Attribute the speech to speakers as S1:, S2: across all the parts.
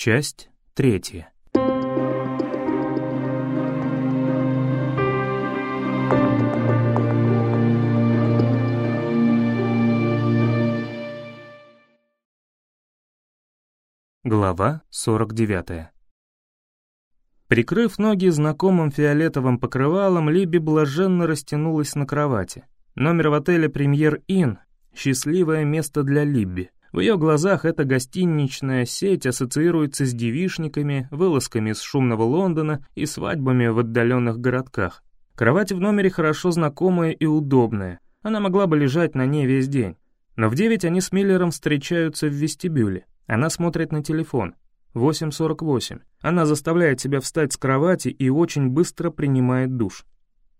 S1: Часть третья. Глава 49. Прикрыв ноги знакомым фиолетовым покрывалом, Либи блаженно растянулась на кровати. Номер в отеле «Премьер Inn» — счастливое место для Либби. В ее глазах эта гостиничная сеть ассоциируется с девишниками, вылазками из шумного Лондона и свадьбами в отдаленных городках. Кровать в номере хорошо знакомая и удобная. Она могла бы лежать на ней весь день. Но в девять они с Миллером встречаются в вестибюле. Она смотрит на телефон. 8.48. Она заставляет себя встать с кровати и очень быстро принимает душ.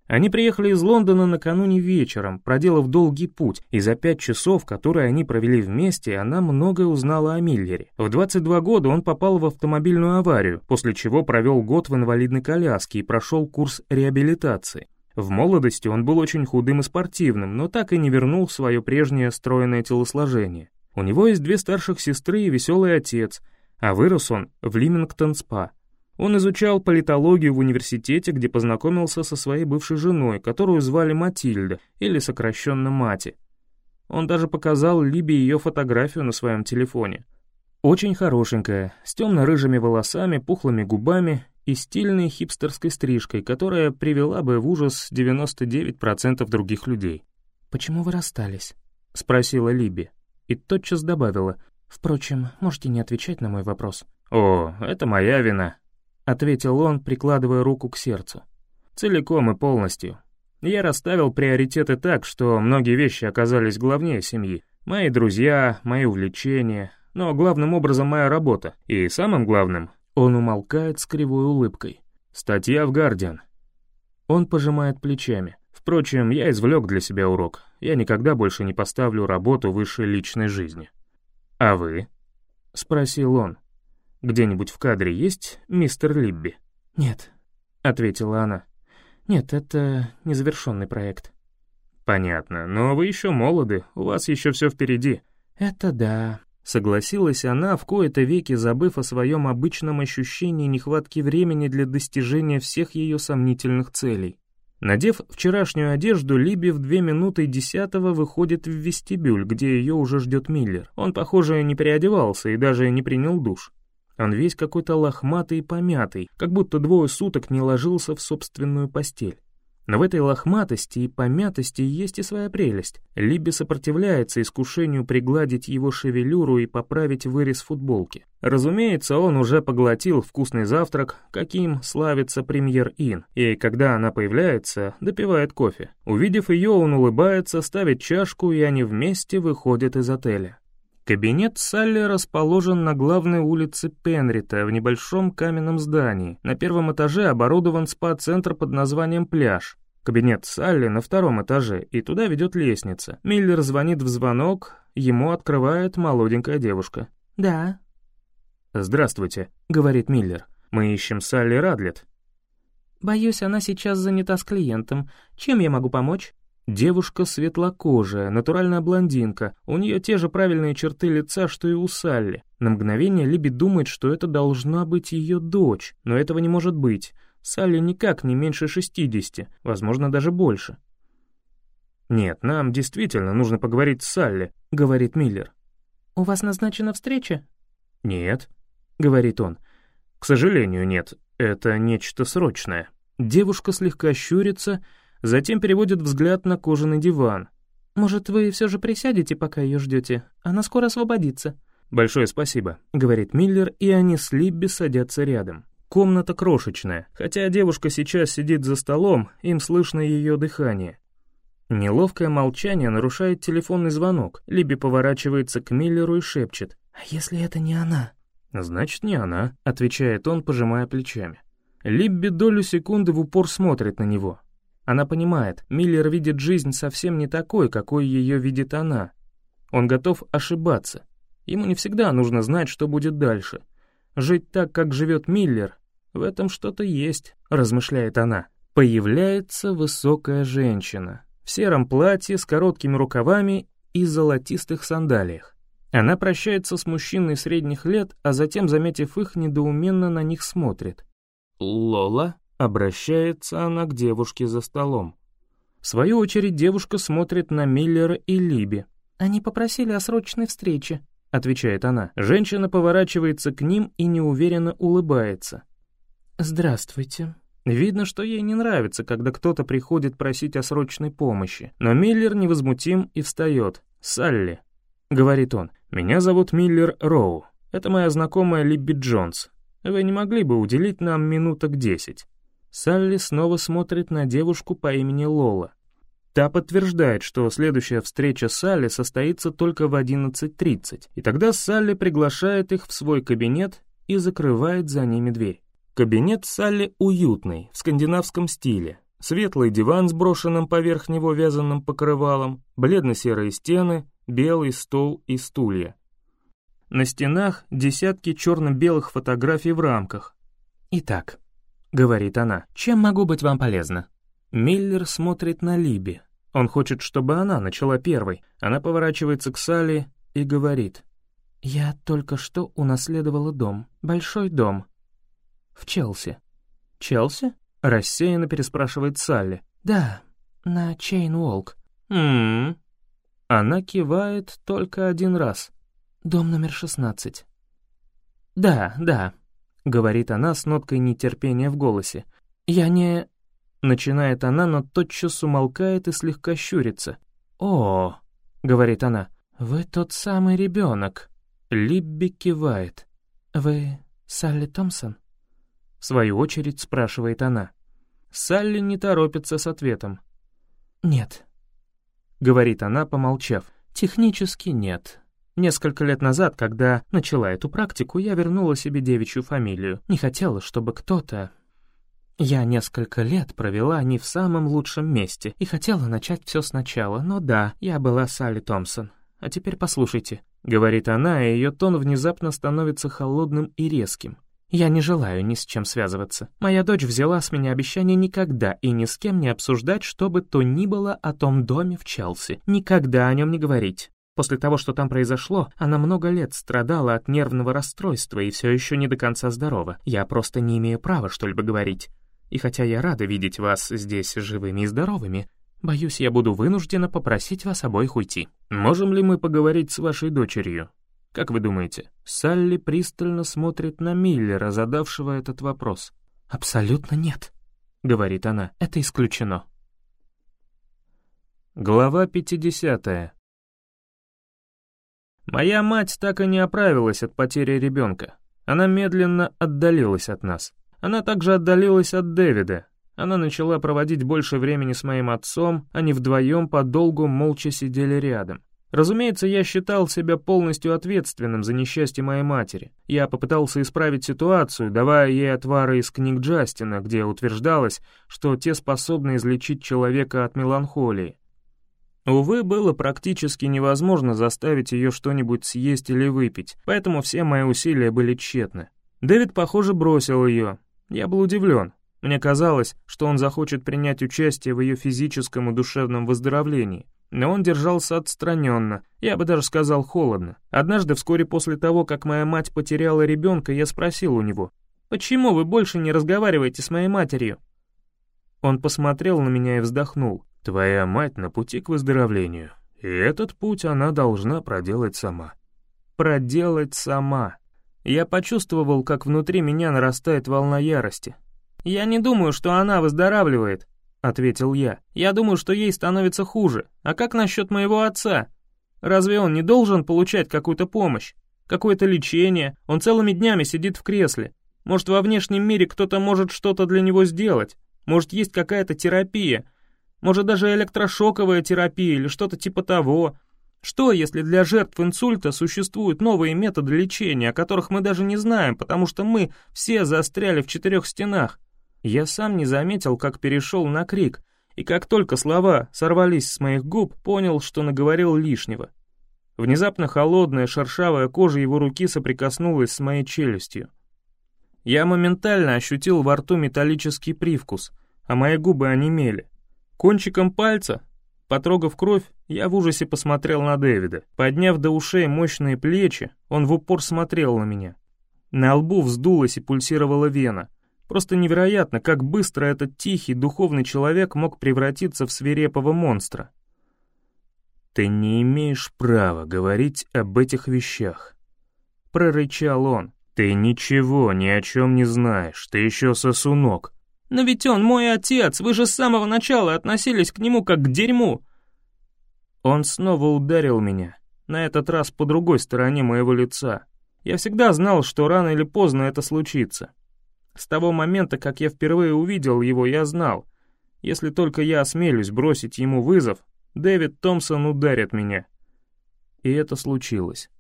S1: Они приехали из Лондона накануне вечером, проделав долгий путь, и за пять часов, которые они провели вместе, она многое узнала о Миллере. В 22 года он попал в автомобильную аварию, после чего провел год в инвалидной коляске и прошел курс реабилитации. В молодости он был очень худым и спортивным, но так и не вернул свое прежнее стройное телосложение. У него есть две старших сестры и веселый отец — а вырос он в Лимингтон-спа. Он изучал политологию в университете, где познакомился со своей бывшей женой, которую звали Матильда, или сокращенно Мати. Он даже показал Либе ее фотографию на своем телефоне. Очень хорошенькая, с темно-рыжими волосами, пухлыми губами и стильной хипстерской стрижкой, которая привела бы в ужас 99% других людей. «Почему вы расстались?» — спросила Либи. И тотчас добавила, Впрочем, можете не отвечать на мой вопрос».
S2: «О, это моя вина», — ответил он, прикладывая руку к сердцу. «Целиком и полностью. Я расставил приоритеты так, что многие вещи оказались главнее семьи. Мои друзья, мои увлечения, но главным образом моя работа. И самым главным...» Он умолкает с кривой улыбкой. «Статья в «Гардиан». Он пожимает плечами. Впрочем, я извлек для себя урок. Я никогда больше не поставлю работу выше личной жизни. «А вы?» — спросил он. «Где-нибудь в кадре есть мистер Либби?»
S1: «Нет», — ответила она. «Нет, это незавершенный проект».
S2: «Понятно, но вы еще молоды, у вас еще все впереди».
S1: «Это да», —
S2: согласилась она, в кои-то веки забыв о своем обычном ощущении нехватки времени для достижения всех ее сомнительных целей. Надев вчерашнюю одежду, Либи в две минуты десятого выходит в вестибюль, где ее уже ждет Миллер. Он, похоже, не переодевался и даже не принял душ. Он весь какой-то лохматый и помятый, как будто двое суток не ложился в собственную постель. Но в этой лохматости и помятости есть и своя прелесть. Либби сопротивляется искушению пригладить его шевелюру и поправить вырез футболки. Разумеется, он уже поглотил вкусный завтрак, каким славится премьер Ин, и когда она появляется, допивает кофе. Увидев ее, он улыбается, ставит чашку, и они вместе выходят из отеля. Кабинет Салли расположен на главной улице Пенрита в небольшом каменном здании. На первом этаже оборудован спа-центр под названием «Пляж». Кабинет Салли на втором этаже, и туда ведет лестница. Миллер звонит в звонок, ему открывает молоденькая девушка.
S1: «Да».
S2: «Здравствуйте», — говорит Миллер. «Мы ищем Салли Радлет».
S1: «Боюсь, она сейчас занята с клиентом. Чем я могу помочь?»
S2: Девушка светлокожая, натуральная блондинка, у нее те же правильные черты лица, что и у Салли. На мгновение Либи думает, что это должна быть ее дочь, но этого не может быть. Салли никак не меньше 60, возможно, даже больше. «Нет, нам действительно нужно поговорить с Салли», — говорит Миллер.
S1: «У вас назначена встреча?»
S2: «Нет», — говорит он. «К сожалению, нет. Это нечто срочное». Девушка слегка щурится, — затем переводит взгляд на кожаный диван.
S1: «Может, вы все же присядете, пока ее ждете? Она скоро освободится».
S2: «Большое спасибо», — говорит Миллер, и они с Либби садятся рядом. Комната крошечная, хотя девушка сейчас сидит за столом, им слышно ее дыхание. Неловкое молчание нарушает телефонный звонок. Либи поворачивается к Миллеру и шепчет.
S1: «А если это не она?»
S2: «Значит, не она», — отвечает он, пожимая плечами. Либби долю секунды в упор смотрит на него. Она понимает, Миллер видит жизнь совсем не такой, какой ее видит она. Он готов ошибаться. Ему не всегда нужно знать, что будет дальше. Жить так, как живет Миллер, в этом что-то есть, размышляет она. Появляется высокая женщина в сером платье с короткими рукавами и золотистых сандалиях.
S1: Она прощается с мужчиной средних лет, а затем, заметив их, недоуменно на них смотрит. «Лола?» — обращается она к девушке за столом. В свою очередь девушка смотрит на Миллера и Либи. «Они попросили о срочной встрече», — отвечает она. Женщина поворачивается к ним и неуверенно улыбается. «Здравствуйте». Видно, что ей не нравится, когда кто-то приходит просить о срочной помощи. Но Миллер невозмутим и встает. «Салли», — говорит он, — «меня зовут Миллер Роу. Это моя знакомая Либби Джонс. Вы не могли бы уделить нам минуток десять?» Салли снова смотрит на девушку по имени Лола. Та подтверждает, что следующая встреча Салли состоится только в 11.30, и тогда Салли приглашает их в свой кабинет и закрывает за ними дверь. Кабинет Салли уютный, в скандинавском стиле. Светлый диван с брошенным поверх него вязаным покрывалом, бледно-серые стены, белый стол и стулья. На стенах десятки черно-белых фотографий в рамках. «Итак», — говорит она, — «чем могу быть вам полезна?» Миллер смотрит на Либи. Он хочет, чтобы она начала первой. Она поворачивается к Салли и говорит. «Я только что унаследовала дом. Большой дом в Челси». «Челси?» — рассеянно переспрашивает Салли. «Да, на Чейн-Уолк». «М-м-м». Она кивает только один раз. «Дом номер шестнадцать». «Да, да», — говорит она с ноткой нетерпения в голосе. «Я не...» Начинает она, но тотчас умолкает и слегка щурится. «О», — говорит она, — «вы тот самый ребенок». Либби кивает. «Вы Салли Томпсон?» В свою очередь спрашивает она. Салли не торопится с ответом. «Нет», — говорит она, помолчав. «Технически нет. Несколько лет назад, когда начала эту практику, я вернула себе девичью фамилию. Не хотела, чтобы кто-то... Я несколько лет провела не в самом лучшем месте и хотела начать все сначала, но да, я была Салли Томпсон. А теперь послушайте», — говорит она, и ее тон внезапно становится холодным и резким. Я не желаю ни с чем связываться. Моя дочь взяла с меня обещание никогда и ни с кем не обсуждать, что бы то ни было о том доме в Челси. Никогда о нем не говорить. После того, что там произошло, она много лет страдала от нервного расстройства и все еще не до конца здорова. Я просто не имею права что-либо говорить. И хотя я рада видеть вас здесь живыми и здоровыми, боюсь, я буду вынуждена попросить вас обоих уйти. Можем ли мы поговорить с вашей дочерью? Как вы думаете, Салли пристально смотрит на Миллера, задавшего этот вопрос. «Абсолютно нет», — говорит она, — «это исключено». Глава 50. Моя мать так и не оправилась от потери ребенка. Она медленно отдалилась от нас. Она также отдалилась от Дэвида. Она начала проводить больше времени с моим отцом, они вдвоем подолгу молча сидели рядом. Разумеется, я считал себя полностью ответственным за несчастье моей матери. Я попытался исправить ситуацию, давая ей отвары из книг Джастина, где утверждалось, что те способны излечить человека от меланхолии. Увы, было практически невозможно заставить ее что-нибудь съесть или выпить, поэтому все мои усилия были тщетны. Дэвид, похоже, бросил ее. Я был удивлен. Мне казалось, что он захочет принять участие в ее физическом и душевном выздоровлении но он держался отстраненно, я бы даже сказал холодно. Однажды, вскоре после того, как моя мать потеряла ребенка, я спросил у него, «Почему вы больше не разговариваете с моей матерью?» Он посмотрел на меня и вздохнул. «Твоя мать на пути к выздоровлению, и этот путь она должна проделать сама». «Проделать сама». Я почувствовал, как внутри меня нарастает волна ярости. «Я не думаю, что она выздоравливает», — ответил я. «Я думаю, что ей становится хуже. А как насчет моего отца? Разве он не должен получать какую-то помощь? Какое-то лечение? Он целыми днями сидит в кресле. Может, во внешнем мире кто-то может что-то для него сделать? Может, есть какая-то терапия? Может, даже электрошоковая терапия или что-то типа того?» Что, если для жертв инсульта существуют новые методы лечения, о которых мы даже не знаем, потому что мы все застряли в четырех стенах? Я сам не заметил, как перешел на крик, и как только слова сорвались с моих губ, понял, что наговорил лишнего. Внезапно холодная шершавая кожа его руки соприкоснулась с моей челюстью. Я моментально ощутил во рту металлический привкус, а мои губы онемели. Кончиком пальца, Потрогав кровь, я в ужасе посмотрел на Дэвида. Подняв до ушей мощные плечи, он в упор смотрел на меня. На лбу вздулась и пульсировала вена. Просто невероятно, как быстро этот тихий, духовный человек мог превратиться в свирепого монстра. «Ты не имеешь права говорить об этих вещах», — прорычал он. «Ты ничего ни о чем не знаешь, ты еще сосунок».
S2: «Но ведь он мой отец, вы же с самого начала относились к нему как к дерьму».
S1: Он снова ударил меня, на этот раз по другой стороне моего лица. Я всегда знал, что рано или поздно это случится. С того момента, как я впервые увидел его, я знал, если только я осмелюсь бросить ему вызов, Дэвид Томпсон ударит меня. И это случилось.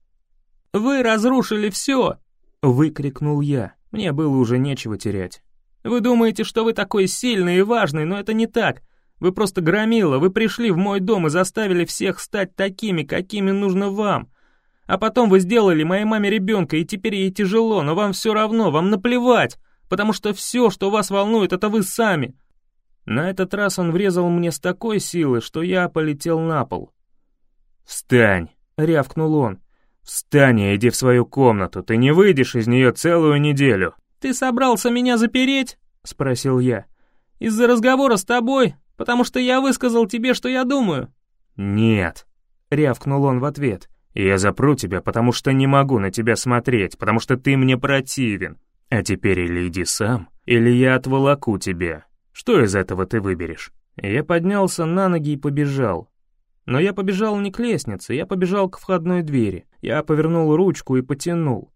S2: «Вы разрушили все!» — выкрикнул я. Мне было уже нечего терять. «Вы думаете, что вы такой сильный и важный, но это не так. Вы просто громила, вы пришли в мой дом и заставили всех стать такими, какими нужно вам. А потом вы сделали моей маме ребенка, и теперь ей тяжело, но вам все равно, вам наплевать, потому что все, что вас волнует, это вы сами. На этот раз он врезал мне с такой силой, что я полетел на пол.
S1: «Встань!» — рявкнул он. «Встань и иди в свою комнату, ты не выйдешь из нее целую неделю».
S2: «Ты собрался меня запереть?» — спросил я. «Из-за разговора с тобой? Потому что я высказал тебе, что я думаю».
S1: «Нет», — рявкнул он в ответ. «Я запру тебя, потому что не могу на тебя смотреть, потому что ты мне противен. А теперь или иди сам, или я отволоку тебя. Что из этого ты выберешь?» Я поднялся на ноги и побежал. Но я побежал не к лестнице, я побежал к входной двери. Я повернул ручку и потянул.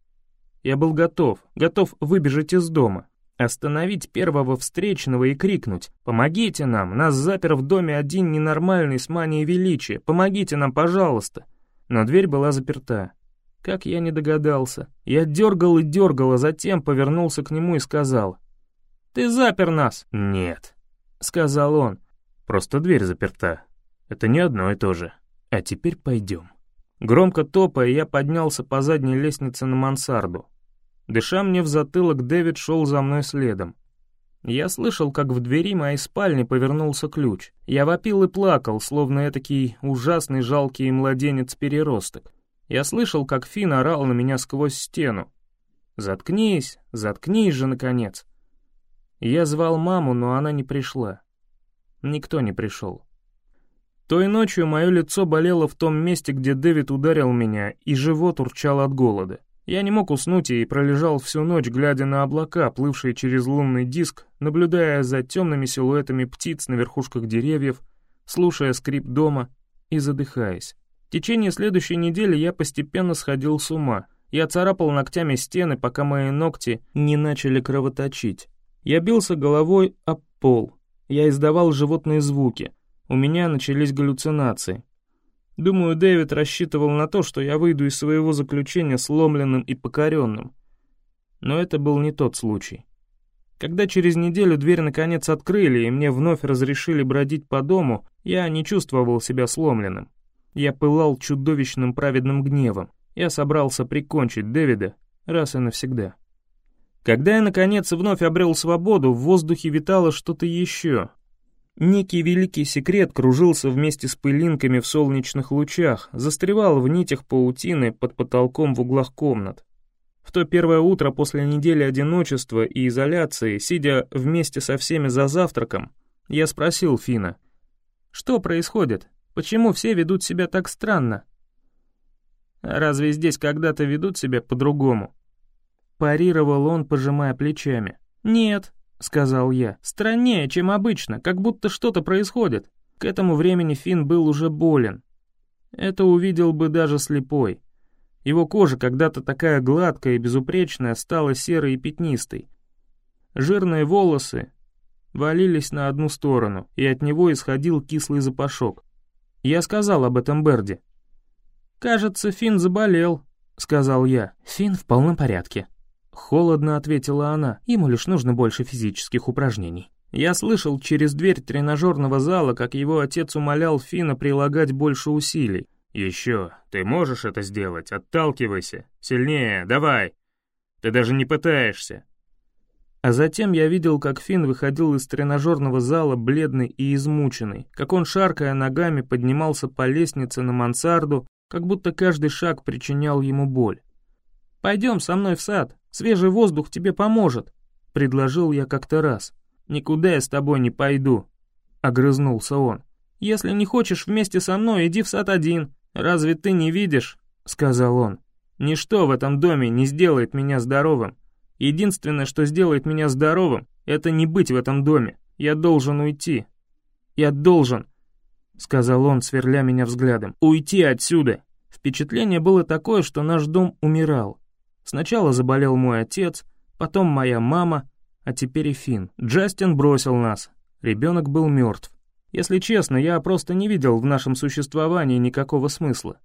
S1: Я был готов, готов выбежать из дома, остановить первого встречного и крикнуть «Помогите нам! Нас запер в доме один ненормальный с манией величия! Помогите нам, пожалуйста!» Но дверь была заперта. Как я не догадался. Я дергал и дергал, а затем повернулся к нему и сказал
S2: ты запер нас!»
S1: «Нет», — сказал он. «Просто дверь заперта. Это не одно и то же. А теперь пойдем». Громко топая, я поднялся по задней лестнице на мансарду. Дыша мне в затылок, Дэвид шел за мной следом. Я слышал, как в двери моей спальни повернулся ключ. Я вопил и плакал, словно этакий ужасный жалкий младенец-переросток. Я слышал, как Финн орал на меня сквозь стену. «Заткнись, заткнись же, наконец!» Я звал маму, но она не пришла. Никто не пришел. Той ночью мое лицо болело в том месте, где Дэвид ударил меня, и живот урчал от голода. Я не мог уснуть и пролежал всю ночь, глядя на облака, плывшие через лунный диск, наблюдая за темными силуэтами птиц на верхушках деревьев, слушая скрип дома и задыхаясь. В течение следующей недели я постепенно сходил с ума. Я царапал ногтями стены, пока мои ногти не начали кровоточить. Я бился головой об пол. Я издавал животные звуки. У меня начались галлюцинации. Думаю, Дэвид рассчитывал на то, что я выйду из своего заключения сломленным и покоренным. Но это был не тот случай. Когда через неделю дверь наконец открыли и мне вновь разрешили бродить по дому, я не чувствовал себя сломленным. Я пылал чудовищным праведным гневом. Я собрался прикончить Дэвида раз и навсегда. Когда я, наконец, вновь обрел свободу, в воздухе витало что-то еще. Некий великий секрет кружился вместе с пылинками в солнечных лучах, застревал в нитях паутины под потолком в углах комнат. В то первое утро после недели одиночества и изоляции, сидя вместе со всеми за завтраком, я спросил Фина, «Что происходит? Почему все ведут себя так странно?» «Разве здесь когда-то ведут себя по-другому?» Парировал он, пожимая плечами. «Нет», — сказал я, — «страннее, чем обычно, как будто что-то происходит». К этому времени Финн был уже болен. Это увидел бы даже слепой. Его кожа, когда-то такая гладкая и безупречная, стала серой и пятнистой. Жирные волосы валились на одну сторону, и от него исходил кислый запашок. Я сказал об этом Берди. «Кажется, Финн заболел», — сказал я. «Финн в полном порядке», Холодно ответила она, ему лишь нужно больше физических упражнений. Я слышал через дверь тренажерного зала, как его отец умолял Фина прилагать больше усилий. «Еще, ты можешь это сделать? Отталкивайся. Сильнее, давай. Ты даже не пытаешься». А затем я видел, как Финн выходил из тренажерного зала бледный и измученный, как он, шаркая ногами, поднимался по лестнице на мансарду, как будто каждый шаг причинял ему боль. «Пойдем со мной в сад, свежий воздух тебе поможет», — предложил я как-то раз. «Никуда я с тобой не пойду», — огрызнулся он. «Если не хочешь вместе со мной, иди в сад один. Разве ты не видишь?» — сказал он. «Ничто в этом доме не сделает меня здоровым. Единственное, что сделает меня здоровым, это не быть в этом доме. Я должен уйти. Я должен, сказал он, сверля меня взглядом, уйти отсюда. Впечатление было такое, что наш дом умирал. Сначала заболел мой отец, потом моя мама, а теперь и Финн. Джастин бросил нас. Ребенок был мертв. Если честно, я просто не видел в нашем существовании никакого смысла.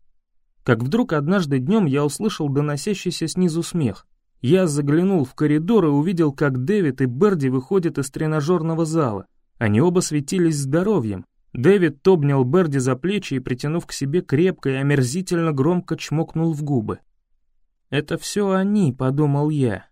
S1: Как вдруг однажды днем я услышал доносящийся снизу смех. Я заглянул в коридор и увидел, как Дэвид и Берди выходят из тренажерного зала. Они оба светились здоровьем. Дэвид обнял Берди за плечи и, притянув к себе крепко и омерзительно громко чмокнул в губы. «Это все они», — подумал я.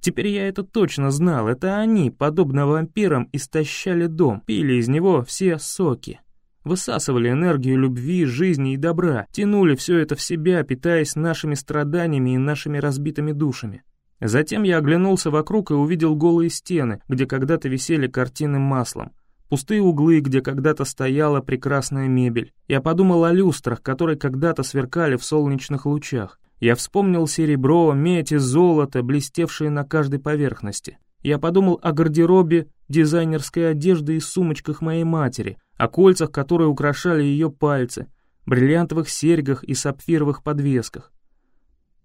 S1: Теперь я это точно знал, это они, подобно вампирам, истощали дом, пили из него все соки. Высасывали энергию любви, жизни и добра, тянули все это в себя, питаясь нашими страданиями и нашими разбитыми душами. Затем я оглянулся вокруг и увидел голые стены, где когда-то висели картины маслом, пустые углы, где когда-то стояла прекрасная мебель. Я подумал о люстрах, которые когда-то сверкали в солнечных лучах. Я вспомнил серебро, медь и золото, блестевшие на каждой поверхности. Я подумал о гардеробе, дизайнерской одежде и сумочках моей матери, о кольцах, которые украшали ее пальцы, бриллиантовых серьгах и сапфировых подвесках.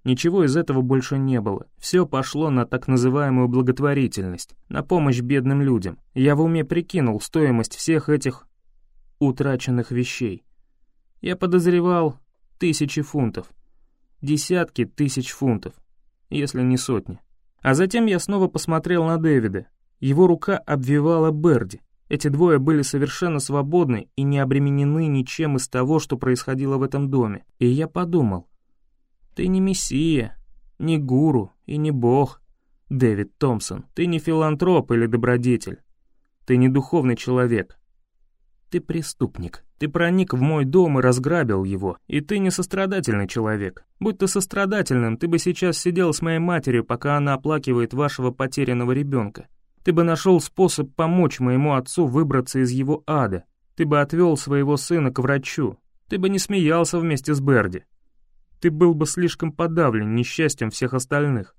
S1: Ничего из этого больше не было. Все пошло на так называемую благотворительность, на помощь бедным людям. Я в уме прикинул стоимость всех этих утраченных вещей. Я подозревал тысячи фунтов. Десятки тысяч фунтов, если не сотни. А затем я снова посмотрел на Дэвида. Его рука обвивала Берди. Эти двое были совершенно свободны и не обременены ничем из того, что происходило в этом доме. И я подумал, ты не мессия, не гуру и не бог, Дэвид Томпсон. Ты не филантроп или добродетель. Ты не духовный человек. Ты преступник. Ты проник в мой дом и разграбил его, и ты не сострадательный человек. Будь ты сострадательным, ты бы сейчас сидел с моей матерью, пока она оплакивает вашего потерянного ребенка. Ты бы нашел способ помочь моему отцу выбраться из его ада. Ты бы отвел своего сына к врачу. Ты бы не смеялся вместе с Берди. Ты был бы слишком подавлен несчастьем всех остальных.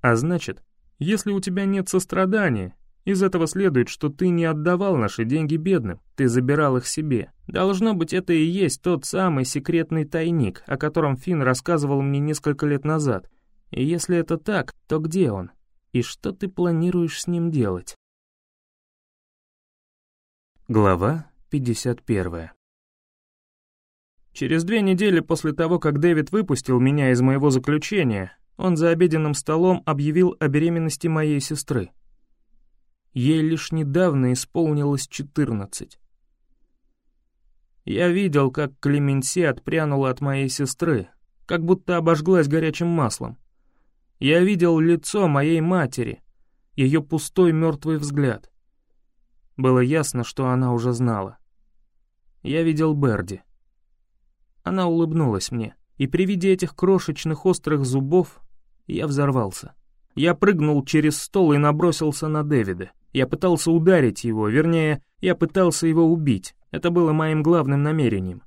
S1: А значит, если у тебя нет сострадания, из этого следует, что ты не отдавал наши деньги бедным, ты забирал их себе. Должно быть, это и есть тот самый секретный тайник, о котором Финн рассказывал мне несколько лет назад. И если это так, то где он? и что ты планируешь с ним делать. Глава 51 Через две недели после того, как Дэвид выпустил меня из моего заключения, он за обеденным столом объявил о беременности моей сестры. Ей лишь недавно исполнилось 14. Я видел, как Клеменси отпрянула от моей сестры, как будто обожглась горячим маслом. Я видел лицо моей матери, ее пустой мертвый взгляд. Было ясно, что она уже знала. Я видел Берди. Она улыбнулась мне, и при виде этих крошечных острых зубов я взорвался. Я прыгнул через стол и набросился на Дэвида. Я пытался ударить его, вернее, я пытался его убить. Это было моим главным намерением.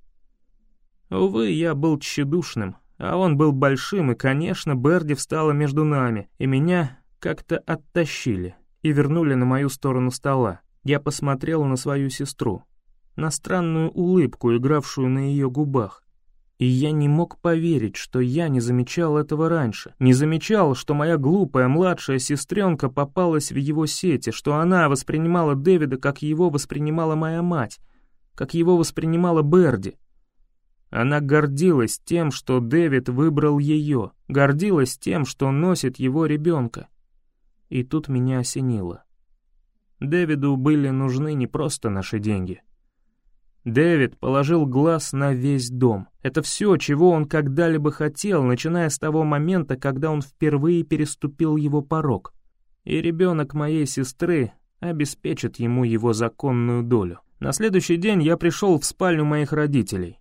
S1: Увы, я был тщедушным, а он был большим, и, конечно, Берди встала между нами, и меня как-то оттащили и вернули на мою сторону стола. Я посмотрел на свою сестру, на странную улыбку, игравшую на ее губах. И я не мог поверить, что я не замечал этого раньше. Не замечал, что моя глупая младшая сестренка попалась в его сети, что она воспринимала Дэвида, как его воспринимала моя мать, как его воспринимала Берди. Она гордилась тем, что Дэвид выбрал ее, гордилась тем, что носит его ребенка. И тут меня осенило. Дэвиду были нужны не просто наши деньги. Дэвид положил глаз на весь дом. Это все, чего он когда-либо хотел, начиная с того момента, когда он впервые переступил его порог. и ребенок моей сестры обеспечит ему его законную долю. На следующий день я пришел в спальню моих родителей.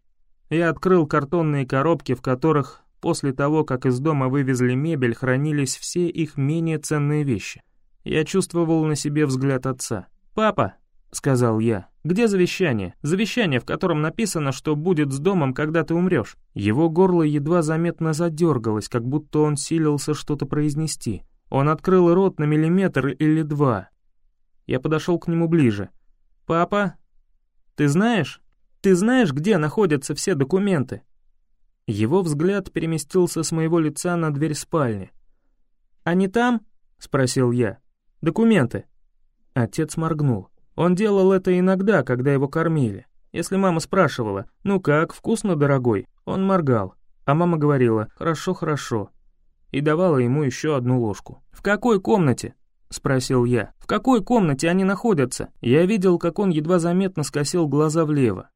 S1: Я открыл картонные коробки, в которых после того, как из дома вывезли мебель, хранились все их менее ценные вещи. Я чувствовал на себе взгляд отца. «Папа», — сказал я, — «где завещание? Завещание, в котором написано, что будет с домом, когда ты умрешь». Его горло едва заметно задергалось, как будто он силился что-то произнести. Он открыл рот на миллиметр или два. Я подошел к нему ближе. «Папа, ты знаешь? Ты знаешь, где находятся все документы?» Его взгляд переместился с моего лица на дверь спальни. «Они там?» — спросил я. «Документы». Отец моргнул. Он делал это иногда, когда его кормили. Если мама спрашивала, «Ну как, вкусно, дорогой?» Он моргал, а мама говорила, «Хорошо, хорошо», и давала ему еще одну ложку. «В какой комнате?» — спросил я. «В какой комнате они находятся?» Я видел, как он едва заметно скосил глаза влево.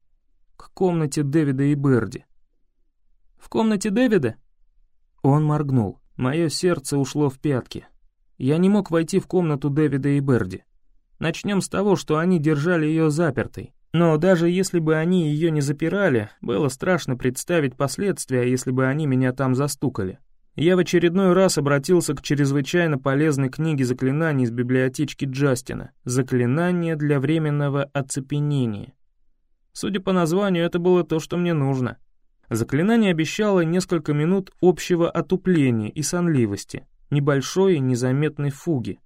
S1: К комнате Дэвида и Берди. «В комнате Дэвида?» Он моргнул. Мое сердце ушло в пятки. Я не мог войти в комнату Дэвида и Берди. Начнем с того, что они держали ее запертой. Но даже если бы они ее не запирали, было страшно представить последствия, если бы они меня там застукали. Я в очередной раз обратился к чрезвычайно полезной книге заклинаний из библиотечки Джастина «Заклинание для временного оцепенения». Судя по названию, это было то, что мне нужно. Заклинание обещало несколько минут общего отупления и сонливости, небольшой и незаметной фуги.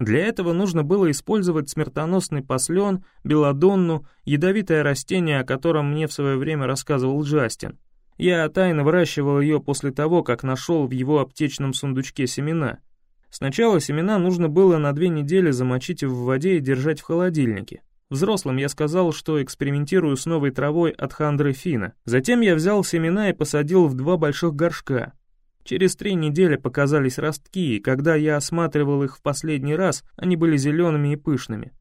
S1: Для этого нужно было использовать смертоносный послен, белодонну, ядовитое растение, о котором мне в свое время рассказывал Джастин. Я тайно выращивал ее после того, как нашел в его аптечном сундучке семена. Сначала семена нужно было на две недели замочить в воде и держать в холодильнике. Взрослым я сказал, что экспериментирую с новой травой от хандры фина. Затем я взял семена и посадил в два больших горшка. Через три недели показались ростки, и когда я осматривал их в последний раз, они были зелеными и пышными.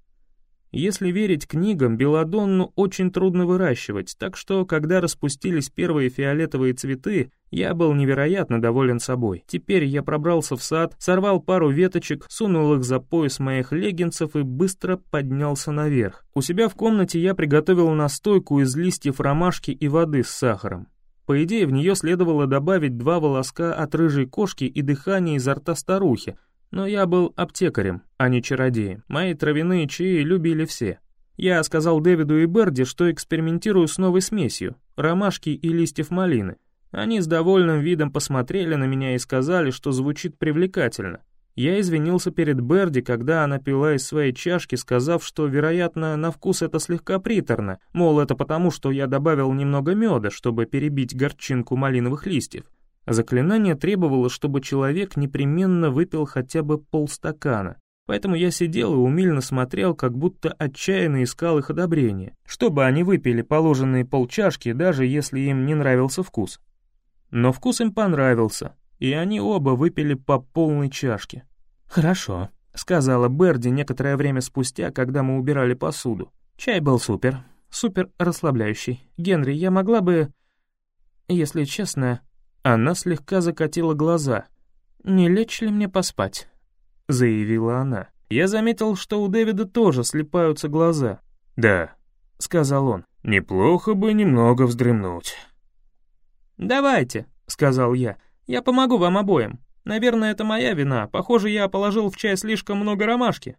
S1: Если верить книгам, белодонну очень трудно выращивать, так что, когда распустились первые фиолетовые цветы, я был невероятно доволен собой. Теперь я пробрался в сад, сорвал пару веточек, сунул их за пояс моих леггинсов и быстро поднялся наверх. У себя в комнате я приготовил настойку из листьев ромашки и воды с сахаром. По идее, в нее следовало добавить два волоска от рыжей кошки и дыхание изо рта старухи, но я был аптекарем, а не чародеем. Мои травяные чаи любили все. Я сказал Дэвиду и Берди, что экспериментирую с новой смесью, ромашки и листьев малины. Они с довольным видом посмотрели на меня и сказали, что звучит привлекательно. Я извинился перед Берди, когда она пила из своей чашки, сказав, что, вероятно, на вкус это слегка приторно, мол, это потому, что я добавил немного меда, чтобы перебить горчинку малиновых листьев. Заклинание требовало, чтобы человек непременно выпил хотя бы полстакана, поэтому я сидел и умильно смотрел, как будто отчаянно искал их одобрения, чтобы они выпили положенные полчашки, даже если им не нравился вкус. Но вкус им понравился, и они оба выпили по полной чашке. «Хорошо», — сказала Берди некоторое время спустя, когда мы убирали посуду. «Чай был супер, супер расслабляющий. Генри, я могла бы... Если честно...» Она слегка закатила глаза. «Не лечь ли мне поспать?» — заявила она. Я заметил, что у Дэвида тоже слепаются глаза.
S2: «Да», — сказал он, — «неплохо бы немного вздремнуть».
S1: «Давайте», — сказал я, — «я помогу вам обоим». Наверное, это моя вина. Похоже, я положил в чай слишком много ромашки.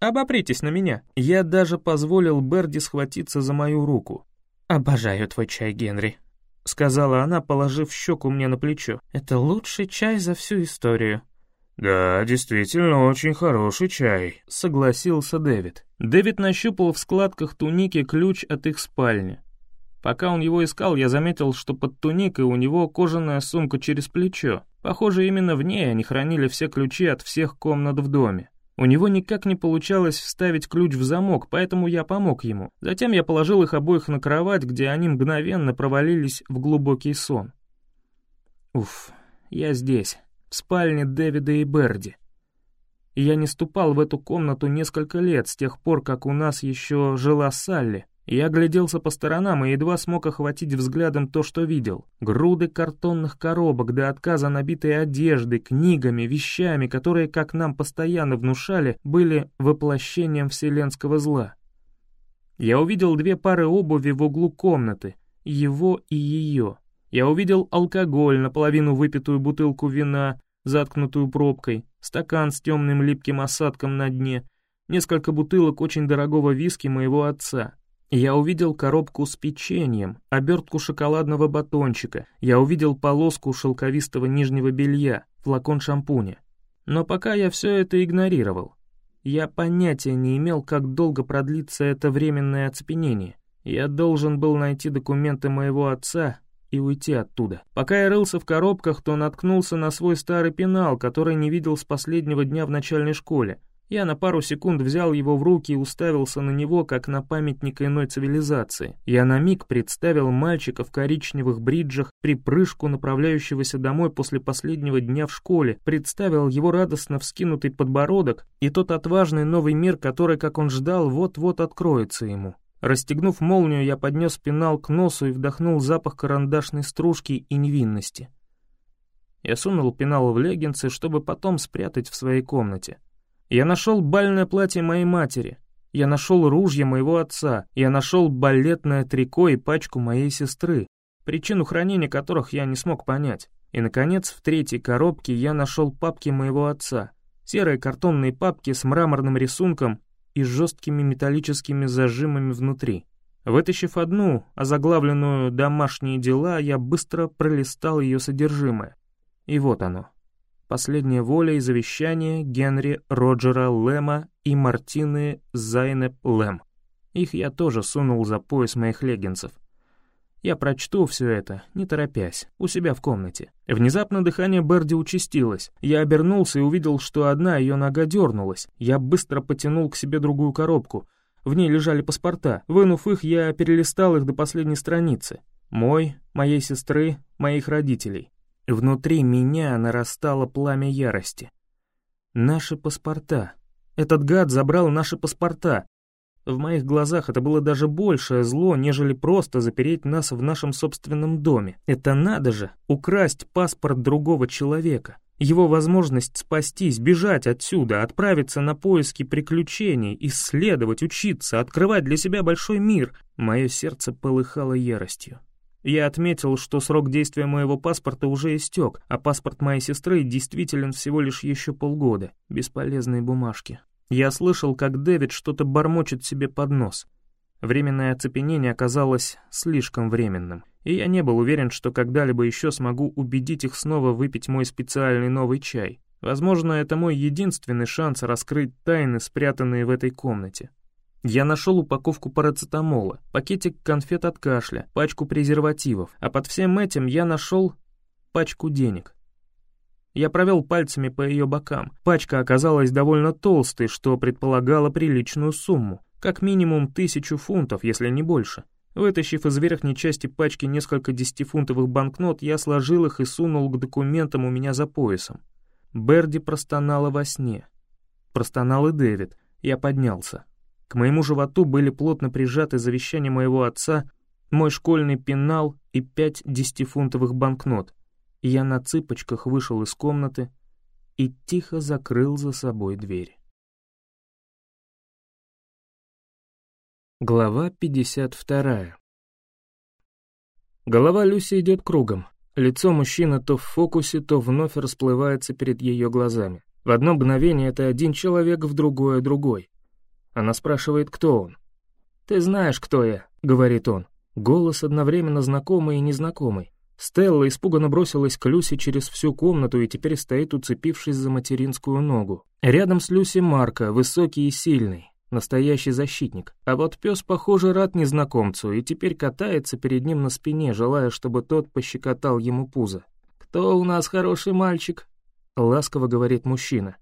S1: Обопритесь на меня. Я даже позволил Берди схватиться за мою руку. «Обожаю твой чай, Генри», — сказала она, положив щеку мне на плечо. «Это лучший чай за всю историю».
S2: «Да, действительно, очень хороший чай», —
S1: согласился Дэвид. Дэвид нащупал в складках туники ключ от их спальни. Пока он его искал, я заметил, что под туникой у него кожаная сумка через плечо. Похоже, именно в ней они хранили все ключи от всех комнат в доме. У него никак не получалось вставить ключ в замок, поэтому я помог ему. Затем я положил их обоих на кровать, где они мгновенно провалились в глубокий сон. Уф, я здесь, в спальне Дэвида и Берди. Я не ступал в эту комнату несколько лет, с тех пор, как у нас еще жила Салли. Я огляделся по сторонам и едва смог охватить взглядом то, что видел. Груды картонных коробок до отказа набитые одеждой, книгами, вещами, которые, как нам постоянно внушали, были воплощением вселенского зла. Я увидел две пары обуви в углу комнаты, его и ее. Я увидел алкоголь, наполовину выпитую бутылку вина, заткнутую пробкой, стакан с темным липким осадком на дне, несколько бутылок очень дорогого виски моего отца. Я увидел коробку с печеньем, обертку шоколадного батончика, я увидел полоску шелковистого нижнего белья, флакон шампуня. Но пока я все это игнорировал. Я понятия не имел, как долго продлится это временное оцепенение. Я должен был найти документы моего отца и уйти оттуда. Пока я рылся в коробках, то наткнулся на свой старый пенал, который не видел с последнего дня в начальной школе. Я на пару секунд взял его в руки и уставился на него, как на памятник иной цивилизации. Я на миг представил мальчика в коричневых бриджах, припрыжку направляющегося домой после последнего дня в школе, представил его радостно вскинутый подбородок и тот отважный новый мир, который, как он ждал, вот-вот откроется ему. Расстегнув молнию, я поднес пенал к носу и вдохнул запах карандашной стружки и невинности. Я сунул пенал в леггинсы, чтобы потом спрятать в своей комнате. Я нашел бальное платье моей матери. Я нашел ружье моего отца. Я нашел балетное трико и пачку моей сестры, причину хранения которых я не смог понять. И, наконец, в третьей коробке я нашел папки моего отца. Серые картонные папки с мраморным рисунком и жесткими металлическими зажимами внутри. Вытащив одну, озаглавленную «Домашние дела», я быстро пролистал ее содержимое. И вот оно. Последняя воля и завещание Генри Роджера Лэма и Мартины Зайнеп Лэм. Их я тоже сунул за пояс моих леггинсов. Я прочту все это, не торопясь, у себя в комнате. Внезапно дыхание Берди участилось. Я обернулся и увидел, что одна ее нога дернулась. Я быстро потянул к себе другую коробку. В ней лежали паспорта. Вынув их, я перелистал их до последней страницы. Мой, моей сестры, моих родителей. Внутри меня нарастало пламя ярости. Наши паспорта. Этот гад забрал наши паспорта. В моих глазах это было даже большее зло, нежели просто запереть нас в нашем собственном доме. Это надо же, украсть паспорт другого человека. Его возможность спастись, бежать отсюда, отправиться на поиски приключений, исследовать, учиться, открывать для себя большой мир. Мое сердце полыхало яростью. Я отметил, что срок действия моего паспорта уже истек, а паспорт моей сестры действителен всего лишь еще полгода. Бесполезные бумажки. Я слышал, как Дэвид что-то бормочет себе под нос. Временное оцепенение оказалось слишком временным, и я не был уверен, что когда-либо еще смогу убедить их снова выпить мой специальный новый чай. Возможно, это мой единственный шанс раскрыть тайны, спрятанные в этой комнате. Я нашел упаковку парацетамола, пакетик конфет от кашля, пачку презервативов, а под всем этим я нашел пачку денег. Я провел пальцами по ее бокам. Пачка оказалась довольно толстой, что предполагало приличную сумму. Как минимум тысячу фунтов, если не больше. Вытащив из верхней части пачки несколько десятифунтовых банкнот, я сложил их и сунул к документам у меня за поясом. Берди простонала во сне. Простонал и Дэвид. Я поднялся. К моему животу были плотно прижаты завещания моего отца, мой школьный пенал и пять десятифунтовых банкнот я на цыпочках вышел из комнаты и тихо закрыл за собой дверь. Глава 52 Голова Люси идет кругом. Лицо мужчины то в фокусе, то вновь расплывается перед ее глазами. В одно мгновение это один человек, в другое — другой. Она спрашивает, кто он. «Ты знаешь, кто я», — говорит он. Голос одновременно знакомый и незнакомый. Стелла испуганно бросилась к Люси через всю комнату и теперь стоит, уцепившись за материнскую ногу. Рядом с Люси Марка, высокий и сильный, настоящий защитник. А вот пес, похоже, рад незнакомцу и теперь катается перед ним на спине, желая, чтобы тот пощекотал ему пузо. «Кто у нас хороший мальчик?» — ласково говорит мужчина.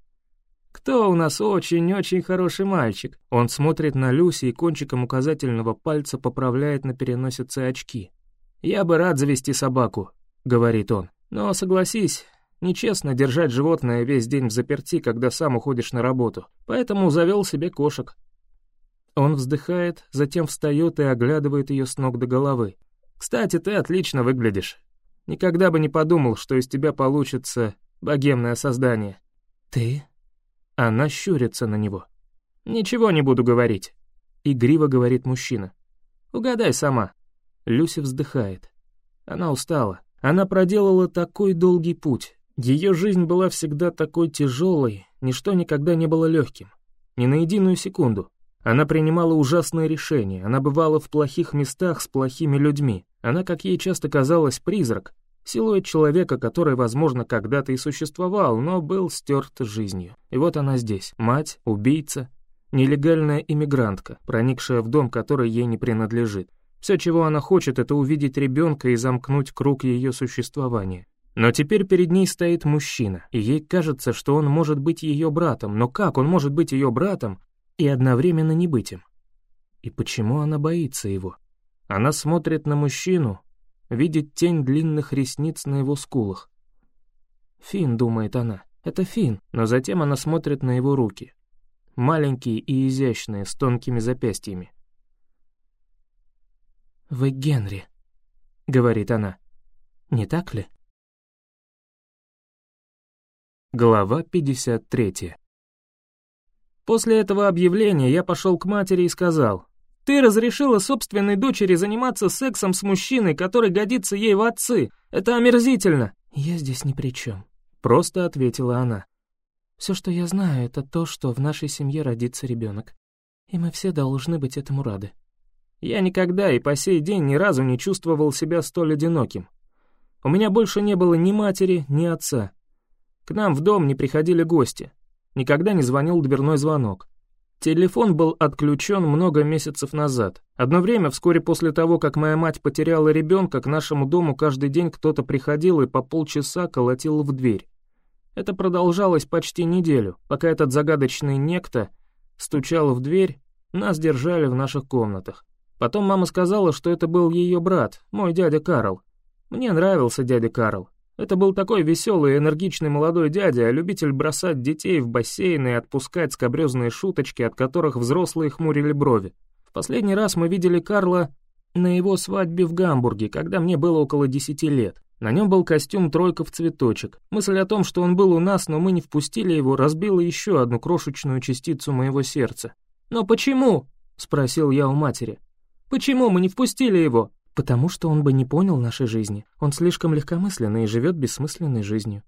S1: «Кто у нас очень-очень хороший мальчик?» Он смотрит на Люси и кончиком указательного пальца поправляет на переносице очки. «Я бы рад завести собаку», — говорит он. «Но согласись, нечестно держать животное весь день в заперти, когда сам уходишь на работу, поэтому завел себе кошек». Он вздыхает, затем встает и оглядывает ее с ног до головы. «Кстати, ты отлично выглядишь. Никогда бы не подумал, что из тебя получится богемное создание».
S2: «Ты?»
S1: Она щурится на него. «Ничего не буду говорить», — игриво говорит мужчина. «Угадай сама». Люся вздыхает. Она устала. Она проделала такой долгий путь. Ее жизнь была всегда такой тяжелой, ничто никогда не было легким. Ни на единую секунду. Она принимала ужасные решения, она бывала в плохих местах с плохими людьми. Она, как ей часто казалось, призрак, силуэт человека, который, возможно, когда-то и существовал, но был стерт жизнью. И вот она здесь, мать, убийца, нелегальная иммигрантка, проникшая в дом, который ей не принадлежит. Все, чего она хочет, это увидеть ребенка и замкнуть круг ее существования. Но теперь перед ней стоит мужчина, и ей кажется, что он может быть ее братом, но как он может быть ее братом и одновременно не быть им? И почему она боится его? Она смотрит на мужчину, видит тень длинных ресниц на его скулах. Фин, думает она, это Фин, но затем она смотрит на его руки. Маленькие и изящные, с тонкими запястьями.
S2: «Вы Генри», — говорит она. «Не так ли?»
S1: Глава 53 После этого объявления я пошел к матери и сказал, «Ты разрешила собственной дочери заниматься сексом с мужчиной, который годится ей в отцы. Это омерзительно!»
S2: «Я здесь ни при чем», —
S1: просто ответила она.
S2: «Все, что я знаю, это то, что в нашей семье родится ребенок. И мы все должны быть этому рады.
S1: Я никогда и по сей день ни разу не чувствовал себя столь одиноким. У меня больше не было ни матери, ни отца. К нам в дом не приходили гости. Никогда не звонил дверной звонок. Телефон был отключен много месяцев назад. Одно время, вскоре после того, как моя мать потеряла ребенка, к нашему дому каждый день кто-то приходил и по полчаса колотил в дверь. Это продолжалось почти неделю, пока этот загадочный некто стучал в дверь, нас держали в наших комнатах. Потом мама сказала, что это был ее брат, мой дядя Карл. Мне нравился дядя Карл. Это был такой веселый и энергичный молодой дядя, любитель бросать детей в бассейн и отпускать скобрезные шуточки, от которых взрослые хмурили брови. В последний раз мы видели Карла на его свадьбе в Гамбурге, когда мне было около десяти лет. На нем был костюм «тройка в цветочек». Мысль о том, что он был у нас, но мы не впустили его, разбила еще одну крошечную частицу моего сердца. «Но почему?» — спросил я у матери. Почему мы не впустили его?»
S2: «Потому что он бы не понял нашей жизни. Он слишком легкомысленный и живет бессмысленной жизнью».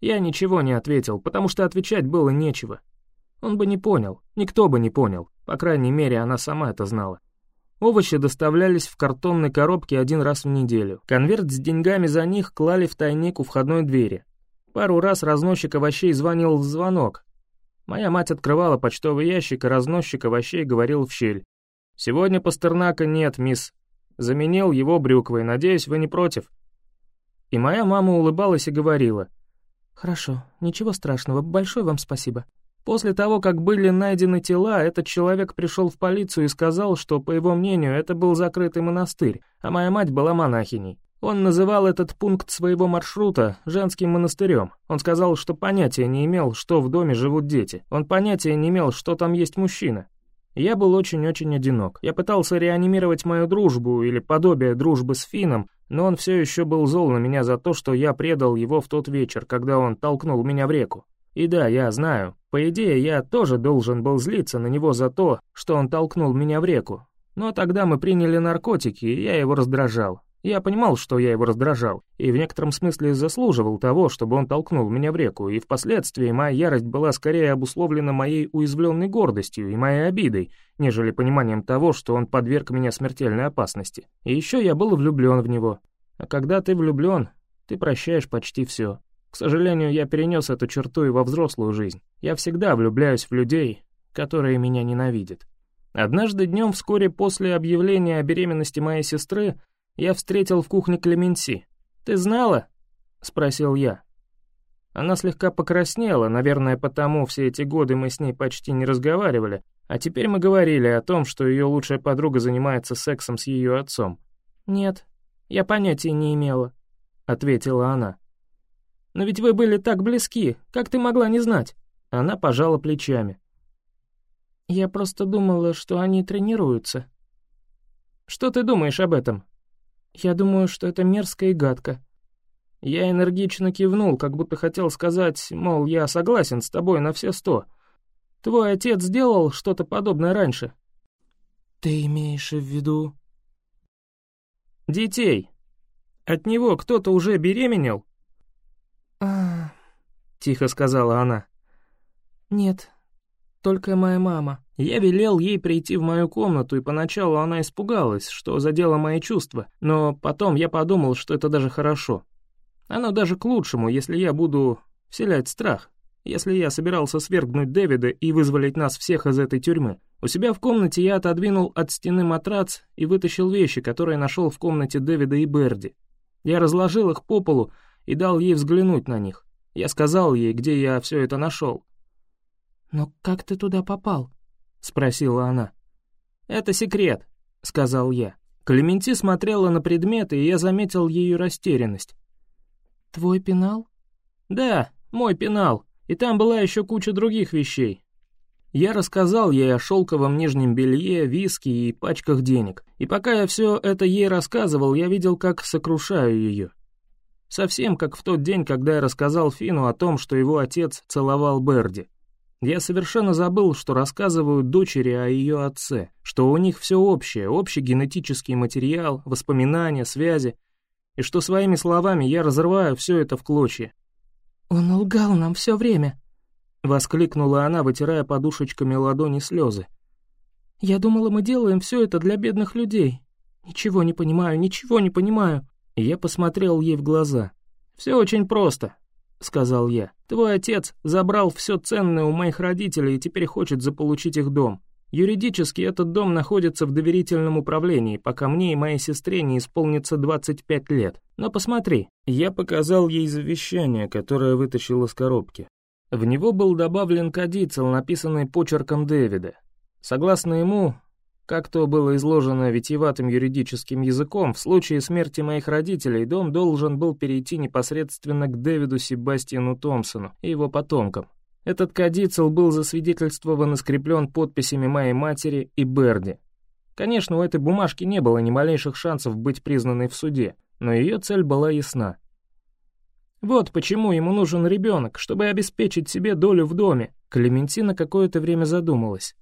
S1: Я ничего не ответил, потому что отвечать было нечего. Он бы не понял, никто бы не понял, по крайней мере, она сама это знала. Овощи доставлялись в картонной коробке один раз в неделю. Конверт с деньгами за них клали в тайник у входной двери. Пару раз разносчик овощей звонил в звонок. Моя мать открывала почтовый ящик, и разносчик овощей говорил в щель. «Сегодня Пастернака нет, мисс. Заменил его брюквой, надеюсь, вы не против?» И моя мама улыбалась и говорила.
S2: «Хорошо, ничего страшного, большое вам спасибо».
S1: После того, как были найдены тела, этот человек пришел в полицию и сказал, что, по его мнению, это был закрытый монастырь, а моя мать была монахиней. Он называл этот пункт своего маршрута женским монастырем. Он сказал, что понятия не имел, что в доме живут дети. Он понятия не имел, что там есть мужчина. Я был очень-очень одинок. Я пытался реанимировать мою дружбу или подобие дружбы с Фином, но он все еще был зол на меня за то, что я предал его в тот вечер, когда он толкнул меня в реку. И да, я знаю, по идее, я тоже должен был злиться на него за то, что он толкнул меня в реку. Но тогда мы приняли наркотики, и я его раздражал. Я понимал, что я его раздражал, и в некотором смысле заслуживал того, чтобы он толкнул меня в реку, и впоследствии моя ярость была скорее обусловлена моей уязвленной гордостью и моей обидой, нежели пониманием того, что он подверг меня смертельной опасности. И еще я был влюблен в него. А когда ты влюблен, ты прощаешь почти все. К сожалению, я перенес эту черту и во взрослую жизнь. Я всегда влюбляюсь в людей, которые меня ненавидят. Однажды днем, вскоре после объявления о беременности моей сестры, я встретил в кухне Клеменси. «Ты знала?» — спросил я. Она слегка покраснела, наверное, потому все эти годы мы с ней почти не разговаривали, а теперь мы говорили о том, что ее лучшая подруга занимается сексом с ее отцом. «Нет, я понятия не имела», — ответила она. «Но ведь вы были так близки, как ты могла не знать?» Она пожала плечами.
S2: Я просто думала, что они тренируются. Что ты думаешь об этом? Я думаю, что это мерзко и гадко. Я энергично кивнул, как будто хотел сказать, мол, я согласен с тобой на все сто. Твой отец сделал что-то подобное раньше. Ты имеешь в виду... Детей. От него кто-то уже беременел? А, тихо сказала она. Нет, только моя мама. Я велел ей прийти в мою комнату, и поначалу она испугалась, что задело мои чувства, но потом я подумал, что это даже хорошо. Оно даже к лучшему, если я буду вселять страх, если я собирался свергнуть Дэвида и вызволить нас всех из этой тюрьмы. У себя в комнате я отодвинул от стены матрац и вытащил вещи, которые нашел в комнате Дэвида и Берди. Я разложил их по полу и дал ей взглянуть на них. Я сказал ей, где я все это нашел. «Но как ты туда попал?» — спросила она. «Это секрет», — сказал я. Клементи смотрела на предметы, и я заметил ее растерянность. «Твой пенал?» «Да, мой пенал, и там была еще куча других вещей». Я рассказал ей о шелковом нижнем белье, виске и пачках денег. И пока я все это ей рассказывал, я видел, как сокрушаю ее. Совсем как в тот день, когда я рассказал Фину о том, что его отец целовал Берди. Я совершенно забыл, что рассказывают дочери о ее отце, что у них все общее, общий генетический материал, воспоминания, связи, и что своими словами я разрываю все это в клочья. «Он лгал нам все время», — воскликнула она, вытирая подушечками ладони слезы. «Я думала, мы делаем все это для бедных людей. Ничего не понимаю, ничего не понимаю». я посмотрел ей в глаза. «Все очень просто. — сказал я. «Твой отец забрал все ценное у моих родителей и теперь хочет заполучить их дом. Юридически этот дом находится в доверительном управлении, пока мне и моей сестре не исполнится 25 лет. Но посмотри». Я показал ей завещание, которое вытащил из коробки. В него был добавлен кадицел, написанный почерком Дэвида. Согласно ему, как то было изложено витиеватым юридическим языком, в случае смерти моих родителей дом должен был перейти непосредственно к Дэвиду Себастьяну Томпсону и его потомкам. Этот кадицел был засвидетельствован и скреплен подписями моей матери и Берди. Конечно, у этой бумажки не было ни малейших шансов быть признанной в суде, но ее цель была ясна. Вот почему ему нужен ребенок, чтобы обеспечить себе долю в доме. Клементина какое-то время задумалась.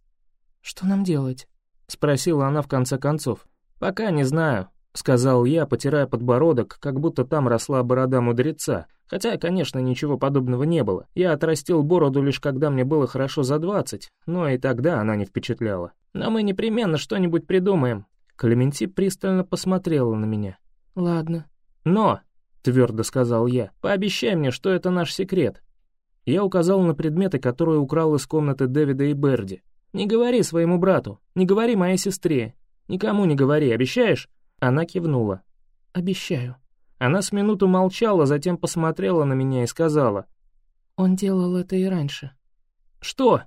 S2: «Что нам делать?» — спросила она в конце концов. «Пока не знаю», — сказал я, потирая подбородок, как будто там росла борода мудреца. Хотя, конечно, ничего подобного не было. Я отрастил бороду лишь когда мне было хорошо за двадцать, но и тогда она не впечатляла. «Но мы непременно что-нибудь придумаем». Клементи пристально посмотрела на меня. «Ладно». «Но», — твердо сказал я, — «пообещай мне, что это наш секрет». Я указал на предметы, которые украл из комнаты Дэвида и Берди. «Не говори своему брату, не говори моей сестре, никому не говори, обещаешь?» Она кивнула. «Обещаю». Она с минуту молчала, затем посмотрела на меня и сказала. «Он делал это и раньше». «Что?»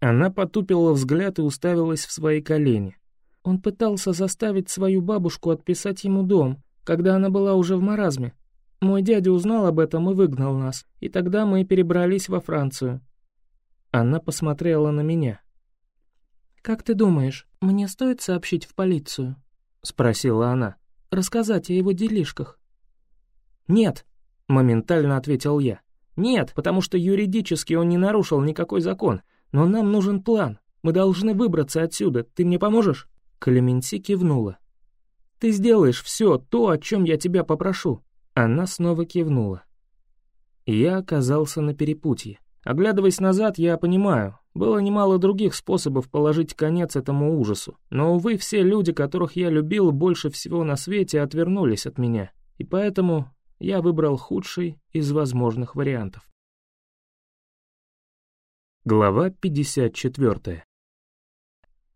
S2: Она потупила взгляд и уставилась в свои колени. Он пытался заставить свою бабушку отписать ему дом, когда она была уже в маразме. Мой дядя узнал об этом и выгнал нас, и тогда мы перебрались во Францию. Она посмотрела на меня. «Как ты думаешь, мне стоит сообщить в полицию?» — спросила она. «Рассказать о его делишках?» «Нет», — моментально ответил я. «Нет, потому что юридически он не нарушил никакой закон. Но нам нужен план. Мы должны выбраться отсюда. Ты мне поможешь?» Клеменси кивнула. «Ты сделаешь все то, о чем я тебя попрошу». Она снова кивнула. Я оказался на перепутье. Оглядываясь назад, я понимаю, было немало других способов положить конец этому ужасу, но, увы, все люди, которых я любил больше всего на свете, отвернулись от меня, и поэтому я выбрал худший из возможных вариантов. Глава 54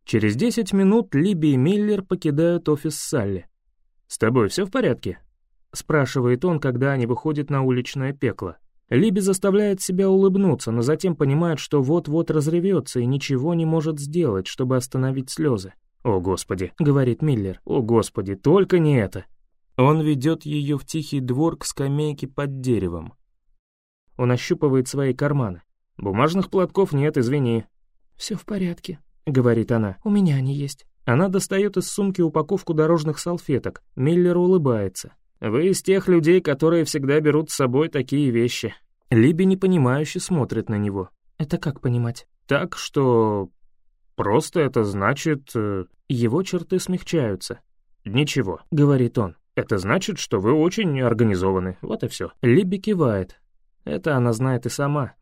S2: Через 10 минут Либи и Миллер покидают офис Салли. «С тобой все в порядке?» — спрашивает он, когда они выходят на уличное пекло. Либи заставляет себя улыбнуться, но затем понимает, что вот-вот разревется и ничего не может сделать, чтобы остановить слезы. «О, Господи», — говорит Миллер, — «о, Господи, только не это». Он ведет ее в тихий двор к скамейке под деревом. Он ощупывает свои карманы. «Бумажных платков нет, извини». «Все в порядке», — говорит она.
S3: «У меня они есть».
S2: Она достает из сумки упаковку дорожных салфеток. Миллер улыбается. «Вы из тех людей, которые всегда берут с собой такие вещи». Либи непонимающе смотрит на него.
S3: «Это как понимать?»
S2: «Так, что... просто это значит...» э, Его черты смягчаются. «Ничего», — говорит он. «Это значит, что вы очень организованы. Вот и все». Либи кивает. Это она знает и сама.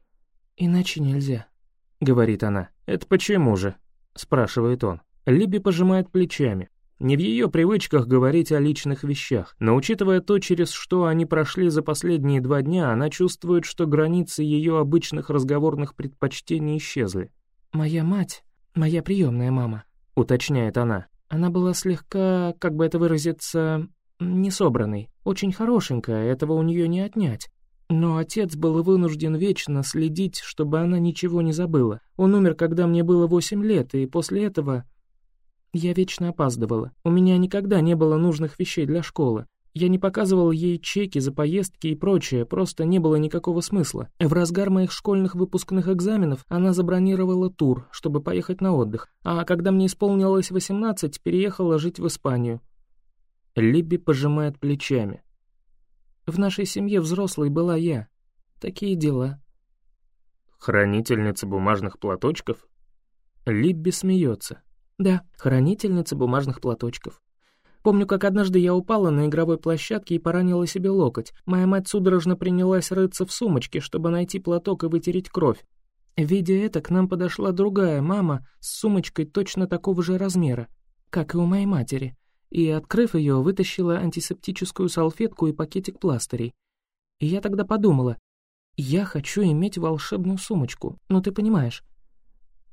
S3: «Иначе нельзя», —
S2: говорит она. «Это почему же?» — спрашивает он. Либи пожимает плечами. Не в ее привычках говорить о личных вещах, но учитывая то, через что они прошли за последние два дня, она чувствует, что границы ее обычных разговорных предпочтений исчезли.
S3: «Моя мать, моя приемная мама», —
S2: уточняет она.
S3: «Она была слегка, как бы это выразиться, несобранной, очень хорошенькая, этого у нее не отнять. Но отец был вынужден вечно следить, чтобы она ничего не забыла. Он умер, когда мне было восемь лет, и после этого я вечно опаздывала. У меня никогда не было нужных вещей для школы. Я не показывал ей чеки за поездки и прочее, просто не было никакого смысла. В разгар моих школьных выпускных экзаменов она забронировала тур, чтобы поехать на отдых, а когда мне исполнилось 18, переехала жить в Испанию.
S2: Либби пожимает плечами.
S3: В нашей семье взрослой была я. Такие дела.
S2: Хранительница бумажных платочков? Либби смеется.
S3: Да, хранительница бумажных платочков. Помню, как однажды я упала на игровой площадке и поранила себе локоть. Моя мать судорожно принялась рыться в сумочке, чтобы найти платок и вытереть кровь. Видя это, к нам подошла другая мама с сумочкой точно такого же размера, как и у моей матери, и, открыв ее, вытащила антисептическую салфетку и пакетик пластырей. И я тогда подумала, я хочу иметь волшебную сумочку, ну ты понимаешь.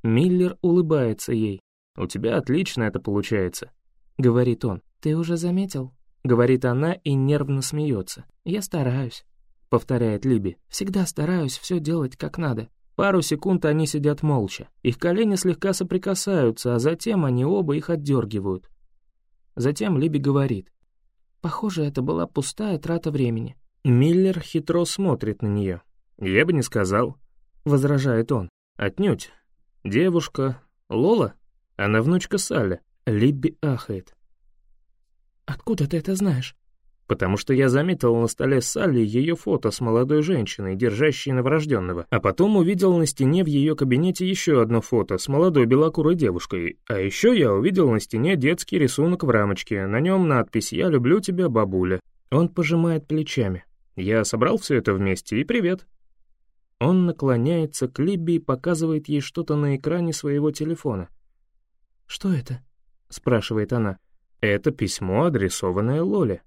S2: Миллер улыбается ей. «У тебя отлично это получается», — говорит он.
S3: «Ты уже заметил?»
S2: — говорит она и нервно смеется.
S3: «Я стараюсь», —
S2: повторяет Либи.
S3: «Всегда стараюсь все делать как надо».
S2: Пару секунд они сидят молча. Их колени слегка соприкасаются, а затем они оба их отдергивают. Затем Либи говорит.
S3: «Похоже, это была пустая трата времени».
S2: Миллер хитро смотрит на нее. «Я бы не сказал», — возражает он. «Отнюдь. Девушка... Лола?» Она внучка Салли. Либби ахает.
S3: «Откуда ты это знаешь?»
S2: «Потому что я заметил на столе Салли ее фото с молодой женщиной, держащей новорожденного, а потом увидел на стене в ее кабинете еще одно фото с молодой белокурой девушкой, а еще я увидел на стене детский рисунок в рамочке, на нем надпись «Я люблю тебя, бабуля». Он пожимает плечами. Я собрал все это вместе, и привет. Он наклоняется к Либби и показывает ей что-то на экране своего телефона.
S3: «Что это?»
S2: — спрашивает она. «Это письмо, адресованное Лоле».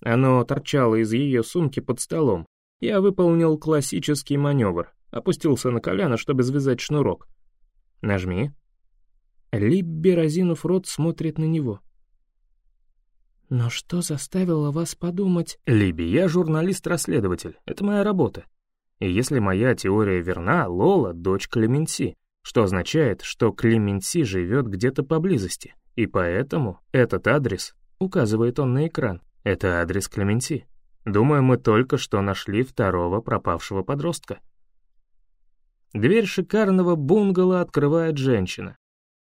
S2: Оно торчало из ее сумки под столом. Я выполнил классический маневр. Опустился на колено, чтобы связать шнурок. «Нажми». Либби, разинув рот, смотрит на него.
S3: «Но что заставило вас подумать...»
S2: «Либби, я журналист-расследователь. Это моя работа. И если моя теория верна, Лола — дочь Клеменси что означает, что Клеменси живет где-то поблизости, и поэтому этот адрес, указывает он на экран, это адрес Клеменси. Думаю, мы только что нашли второго пропавшего подростка. Дверь шикарного бунгало открывает женщина.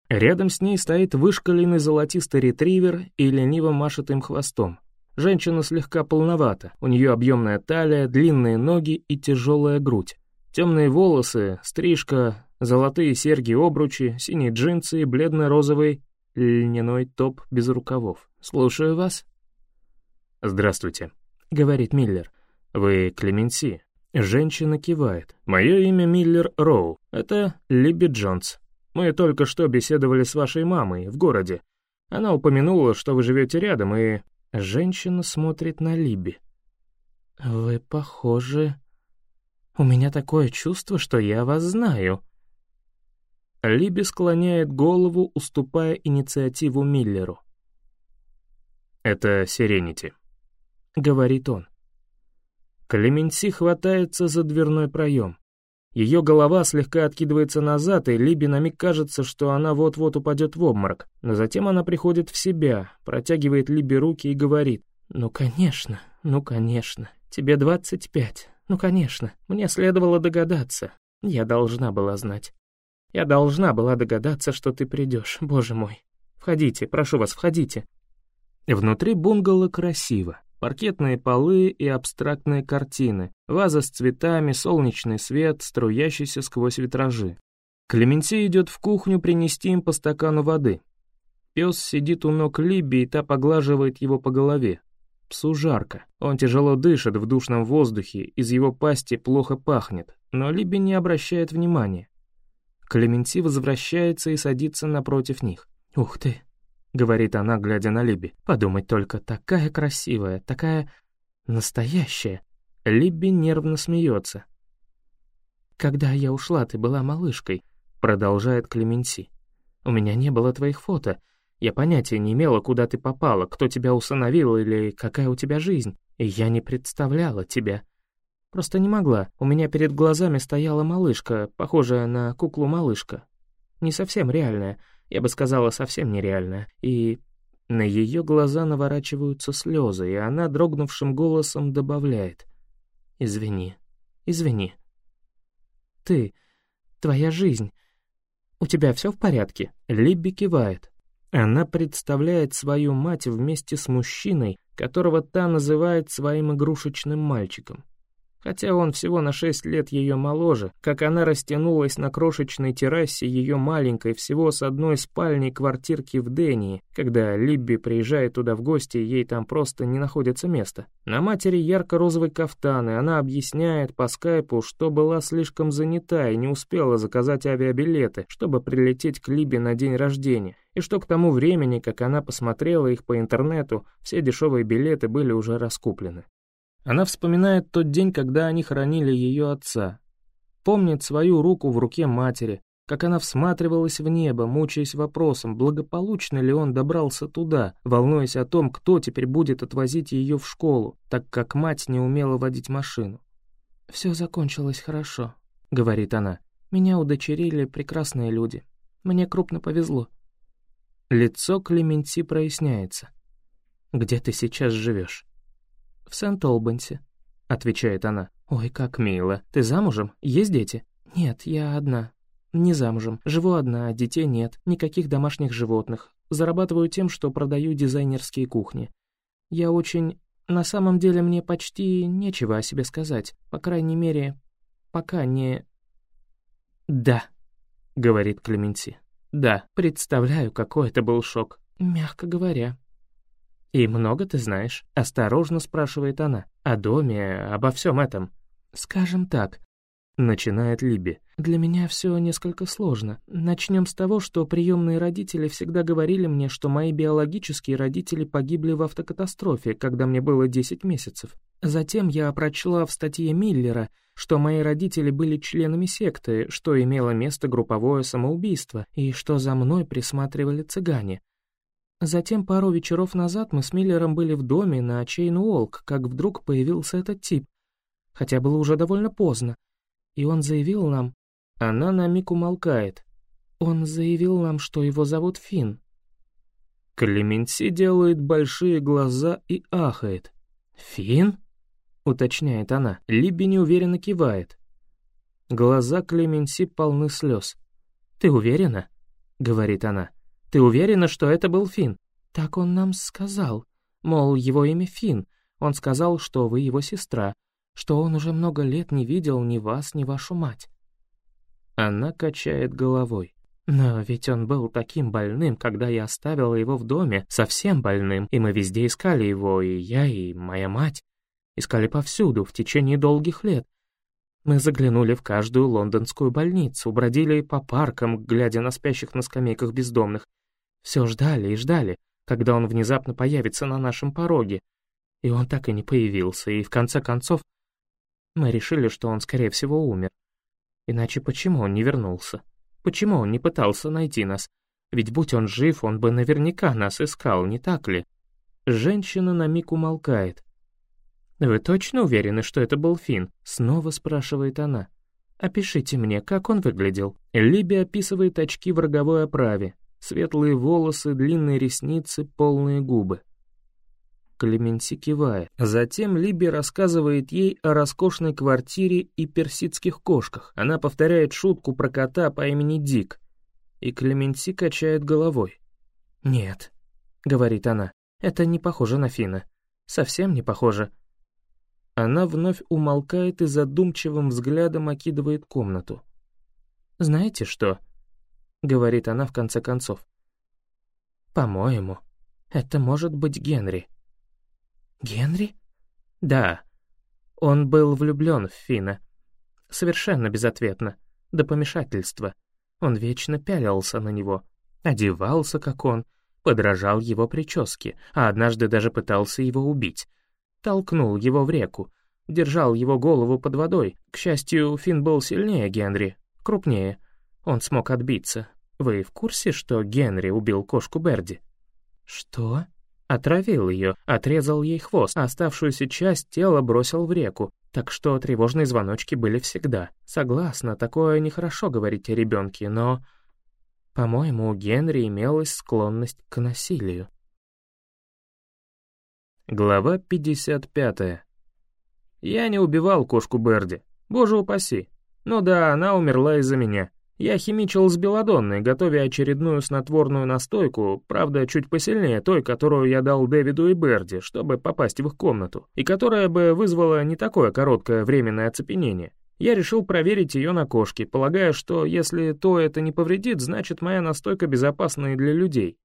S2: Рядом с ней стоит вышкаленный золотистый ретривер и лениво машет им хвостом. Женщина слегка полновата, у нее объемная талия, длинные ноги и тяжелая грудь. Темные волосы, стрижка, Золотые серьги-обручи, синие джинсы и бледно-розовый льняной топ без рукавов. Слушаю вас. «Здравствуйте», — говорит Миллер. «Вы Клеменси?» Женщина кивает. «Мое имя Миллер Роу. Это Либби Джонс. Мы только что беседовали с вашей мамой в городе. Она упомянула, что вы живете рядом, и...» Женщина смотрит на Либби.
S3: «Вы похожи...» «У меня такое чувство, что я вас знаю»,
S2: Либи склоняет голову, уступая инициативу Миллеру. «Это Сиренити», — говорит он. Клеменси хватается за дверной проем. Ее голова слегка откидывается назад, и Либи на миг кажется, что она вот-вот упадет в обморок. Но затем она приходит в себя, протягивает Либи руки и говорит.
S3: «Ну, конечно, ну, конечно. Тебе двадцать пять. Ну, конечно. Мне следовало догадаться. Я должна была знать». Я должна была догадаться, что ты придешь, боже мой. Входите, прошу вас, входите».
S1: Внутри бунгало красиво. Паркетные полы и абстрактные картины, ваза с цветами, солнечный свет, струящийся сквозь витражи. Клементи идет в кухню принести им по стакану воды. Пес сидит у ног Либби, и та поглаживает его по голове. Псу жарко, он тяжело дышит в душном воздухе, из его пасти плохо пахнет, но Либби не обращает внимания. Клементи возвращается и садится напротив них.
S3: «Ух ты!» — говорит она, глядя на Либби. «Подумать только, такая красивая, такая настоящая!»
S1: Либби нервно смеется.
S3: «Когда я ушла, ты была малышкой», — продолжает Клеменси. «У меня не было твоих фото. Я понятия не имела, куда ты попала, кто тебя усыновил или какая у тебя жизнь. И я не представляла тебя. Просто не могла. У меня перед глазами стояла малышка, похожая на куклу-малышка. Не совсем реальная, я бы сказала, совсем нереальная. И на ее глаза наворачиваются слезы, и она дрогнувшим голосом добавляет. «Извини, извини». «Ты, твоя жизнь. У тебя все в порядке?»
S1: Либби кивает. Она представляет свою мать вместе с мужчиной, которого та называет своим игрушечным мальчиком хотя он всего на шесть лет ее моложе, как она растянулась на крошечной террасе ее маленькой всего с одной спальней квартирки в Дении, когда Либби приезжает туда в гости, ей там просто не находится места. На матери ярко-розовый кафтан, и она объясняет по скайпу, что была слишком занята и не успела заказать авиабилеты, чтобы прилететь к Либби на день рождения, и что к тому времени, как она посмотрела их по интернету, все дешевые билеты были уже раскуплены. Она вспоминает тот день, когда они хоронили ее отца. Помнит свою руку в руке матери, как она всматривалась в небо, мучаясь вопросом, благополучно ли он добрался туда, волнуясь о том, кто теперь будет отвозить ее в школу, так как мать не умела водить машину.
S3: «Все закончилось хорошо», — говорит она. «Меня удочерили прекрасные люди. Мне крупно повезло».
S1: Лицо Клементи проясняется. «Где ты сейчас живешь?»
S3: «В Сент-Олбансе», — отвечает она.
S1: «Ой, как мило. Ты замужем? Есть дети?»
S3: «Нет, я одна. Не замужем. Живу одна, детей нет, никаких домашних животных. Зарабатываю тем, что продаю дизайнерские кухни. Я очень... На самом деле мне почти нечего о себе сказать. По крайней мере, пока не...»
S1: «Да», — говорит Клементи. «Да, представляю, какой это был шок».
S3: «Мягко говоря»,
S1: «И много ты знаешь?» — осторожно спрашивает она. «О доме, обо всем этом».
S3: «Скажем так», —
S1: начинает Либи.
S3: «Для меня все несколько сложно. Начнем с того, что приемные родители всегда говорили мне, что мои биологические родители погибли в автокатастрофе, когда мне было 10 месяцев. Затем я прочла в статье Миллера, что мои родители были членами секты, что имело место групповое самоубийство, и что за мной присматривали цыгане. Затем пару вечеров назад мы с Миллером были в доме на Чейн-Уолк, как вдруг появился этот тип. Хотя было уже довольно поздно. И он заявил нам...
S1: Она на миг умолкает.
S3: Он заявил нам, что его зовут Финн.
S1: Клеменси делает большие глаза и ахает.
S3: «Финн?»
S1: — уточняет она. Либи неуверенно кивает. Глаза Клеменси полны слез.
S3: «Ты уверена?» — говорит она. Ты уверена, что это был Фин?
S1: Так он нам сказал. Мол, его имя Фин. Он сказал, что вы его сестра, что он уже много лет не видел ни вас, ни вашу мать. Она качает головой. Но ведь он был таким больным, когда я оставила его в доме, совсем больным, и мы везде искали его, и я, и моя мать. Искали повсюду, в течение долгих лет. Мы заглянули в каждую лондонскую больницу, бродили по паркам, глядя на спящих на скамейках бездомных, все ждали и ждали, когда он внезапно появится на нашем пороге. И он так и не появился, и в конце концов мы решили, что он, скорее всего, умер. Иначе почему он не вернулся? Почему он не пытался найти нас? Ведь будь он жив, он бы наверняка нас искал, не так ли? Женщина на миг умолкает. «Вы точно уверены, что это был Финн?» — снова спрашивает она. «Опишите мне, как он выглядел». Либи описывает очки в роговой оправе, Светлые волосы, длинные ресницы, полные губы.
S3: Клеменси кивает. Затем Либи рассказывает ей о роскошной квартире и персидских кошках. Она повторяет шутку про кота по имени Дик. И Клеменси качает головой. «Нет», — говорит она, — «это не похоже на Фина. Совсем не похоже». Она вновь умолкает и задумчивым взглядом окидывает комнату. «Знаете что?» — говорит она в конце концов. «По-моему, это может быть Генри». «Генри?» «Да. Он был влюблен в Фина. Совершенно безответно, до помешательства. Он вечно пялился на него, одевался, как он, подражал его прическе, а однажды даже пытался его убить. Толкнул его в реку, держал его голову под водой. К счастью, Фин был сильнее Генри, крупнее. Он смог отбиться. Вы в курсе, что Генри убил кошку Берди?» «Что?» Отравил ее, отрезал ей хвост, а оставшуюся часть тела бросил в реку, так что тревожные звоночки были всегда. Согласна, такое нехорошо говорить о ребенке, но... По-моему, у Генри имелась склонность к насилию.
S1: Глава 55. Я не убивал кошку Берди, боже упаси. Ну да, она умерла из-за меня. Я химичил с белодонной, готовя очередную снотворную настойку, правда, чуть посильнее той, которую я дал Дэвиду и Берди, чтобы попасть в их комнату, и которая бы вызвала не такое короткое временное оцепенение. Я решил проверить ее на кошке, полагая, что если то это не повредит, значит моя настойка безопасна и для людей.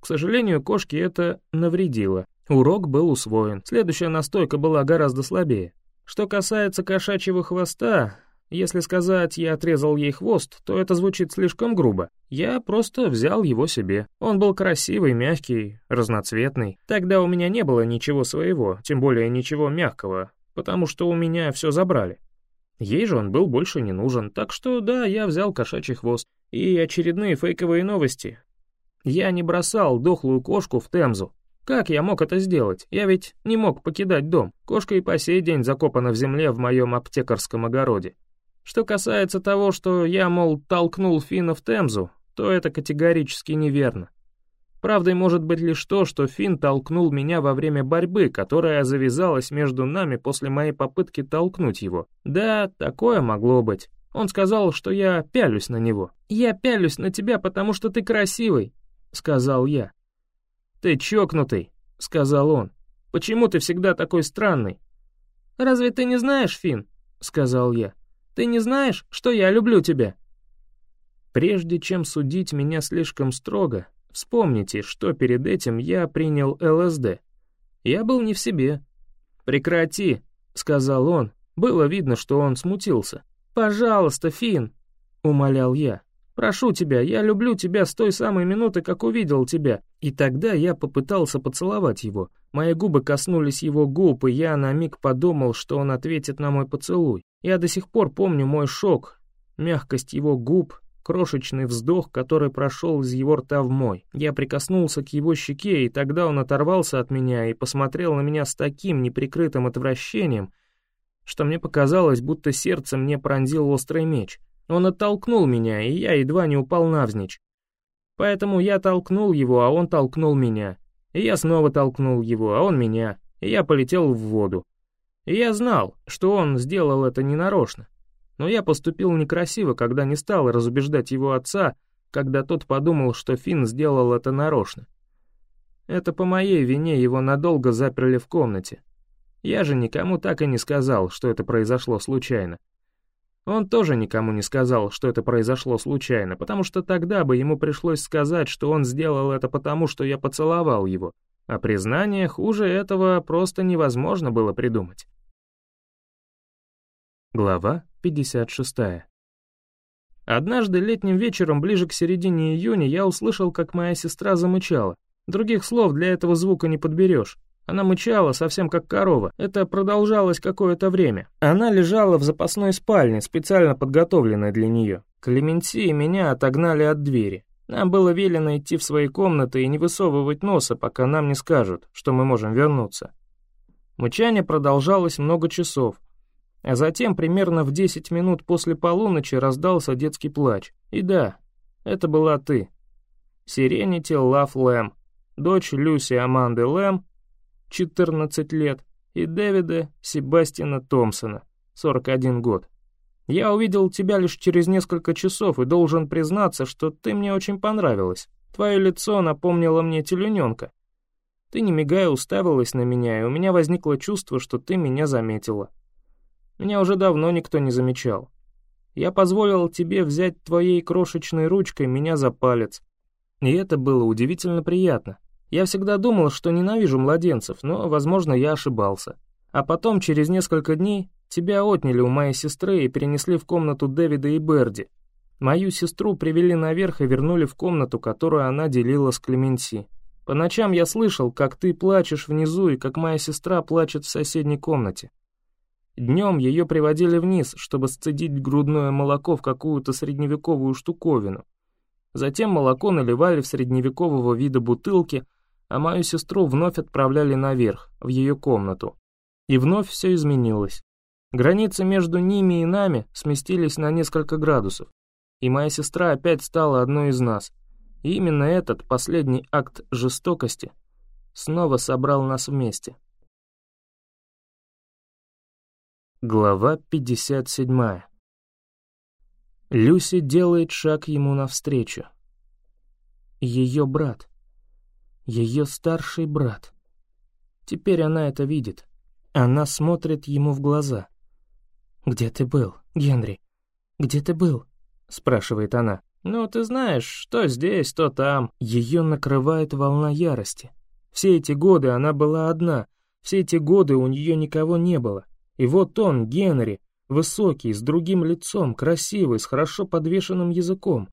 S1: К сожалению, кошке это навредило. Урок был усвоен. Следующая настойка была гораздо слабее. Что касается кошачьего хвоста, если сказать «я отрезал ей хвост», то это звучит слишком грубо. Я просто взял его себе. Он был красивый, мягкий, разноцветный. Тогда у меня не было ничего своего, тем более ничего мягкого, потому что у меня все забрали. Ей же он был больше не нужен, так что да, я взял кошачий хвост. И очередные фейковые новости. Я не бросал дохлую кошку в Темзу. Как я мог это сделать? Я ведь не мог покидать дом. Кошка и по сей день закопана в земле в моем аптекарском огороде. Что касается того, что я, мол, толкнул Фина в Темзу, то это категорически неверно. Правдой может быть лишь то, что Фин толкнул меня во время борьбы, которая завязалась между нами после моей попытки толкнуть его. Да, такое могло быть. Он сказал, что я пялюсь на него. «Я пялюсь на тебя, потому что ты красивый», — сказал я. «Ты чокнутый», — сказал он. «Почему ты всегда такой странный?» «Разве ты не знаешь, Фин? сказал я. Ты не знаешь, что я люблю тебя?» Прежде чем судить меня слишком строго, вспомните, что перед этим я принял ЛСД. Я был не в себе. «Прекрати», — сказал он. Было видно, что он смутился. «Пожалуйста, Фин, умолял я. «Прошу тебя, я люблю тебя с той самой минуты, как увидел тебя». И тогда я попытался поцеловать его. Мои губы коснулись его губ, и я на миг подумал, что он ответит на мой поцелуй. Я до сих пор помню мой шок, мягкость его губ, крошечный вздох, который прошел из его рта в мой. Я прикоснулся к его щеке, и тогда он оторвался от меня и посмотрел на меня с таким неприкрытым отвращением, что мне показалось, будто сердце мне пронзил острый меч. Он оттолкнул меня, и я едва не упал навзничь. Поэтому я толкнул его, а он толкнул меня. И я снова толкнул его, а он меня. И я полетел в воду. И я знал, что он сделал это ненарочно. Но я поступил некрасиво, когда не стал разубеждать его отца, когда тот подумал, что Финн сделал это нарочно. Это по моей вине его надолго заперли в комнате. Я же никому так и не сказал, что это произошло случайно. Он тоже никому не сказал, что это произошло случайно, потому что тогда бы ему пришлось сказать, что он сделал это потому, что я поцеловал его. А признание хуже этого просто невозможно было придумать. Глава 56. Однажды летним вечером, ближе к середине июня, я услышал, как моя сестра замычала. Других слов для этого звука не подберешь. Она мычала, совсем как корова. Это продолжалось какое-то время. Она лежала в запасной спальне, специально подготовленной для нее. Клеменси и меня отогнали от двери. Нам было велено идти в свои комнаты и не высовывать носа, пока нам не скажут, что мы можем вернуться. Мычание продолжалось много часов, а затем, примерно в 10 минут после полуночи, раздался детский плач. И да, это была ты. Сиренити Лав Лэм, дочь Люси Аманды Лэм,
S3: 14 лет, и Дэвида Себастина Томпсона, 41 год. Я увидел тебя лишь через несколько часов и должен признаться, что ты мне очень понравилась. Твое лицо напомнило мне телененка. Ты, не мигая, уставилась на меня, и у меня возникло чувство, что ты меня заметила. Меня уже давно никто не замечал. Я позволил тебе взять твоей крошечной ручкой меня за палец. И это было удивительно приятно. Я всегда думал, что ненавижу младенцев, но, возможно, я ошибался. А потом, через несколько дней, тебя отняли у моей сестры и перенесли в комнату Дэвида и Берди. Мою сестру привели наверх и вернули в комнату, которую она делила с Клеменси. По ночам я слышал, как ты плачешь внизу и как моя сестра плачет в соседней комнате. Днем ее приводили вниз, чтобы сцедить грудное молоко в какую-то средневековую штуковину. Затем молоко наливали в средневекового вида бутылки, а мою сестру вновь отправляли наверх, в ее комнату. И вновь все изменилось. Границы между ними и нами сместились на несколько градусов, и моя сестра опять стала одной из нас. И именно этот последний акт жестокости снова собрал нас вместе. Глава 57. Люси делает шаг ему навстречу. Ее брат. Ее старший брат. Теперь она это видит. Она смотрит ему в глаза. «Где ты был, Генри? Где ты был?» — спрашивает она. «Ну, ты знаешь, что здесь, то там». Ее накрывает волна ярости. Все эти годы она была одна, все эти годы у нее никого не было. И вот он, Генри, высокий, с другим лицом, красивый, с хорошо подвешенным языком.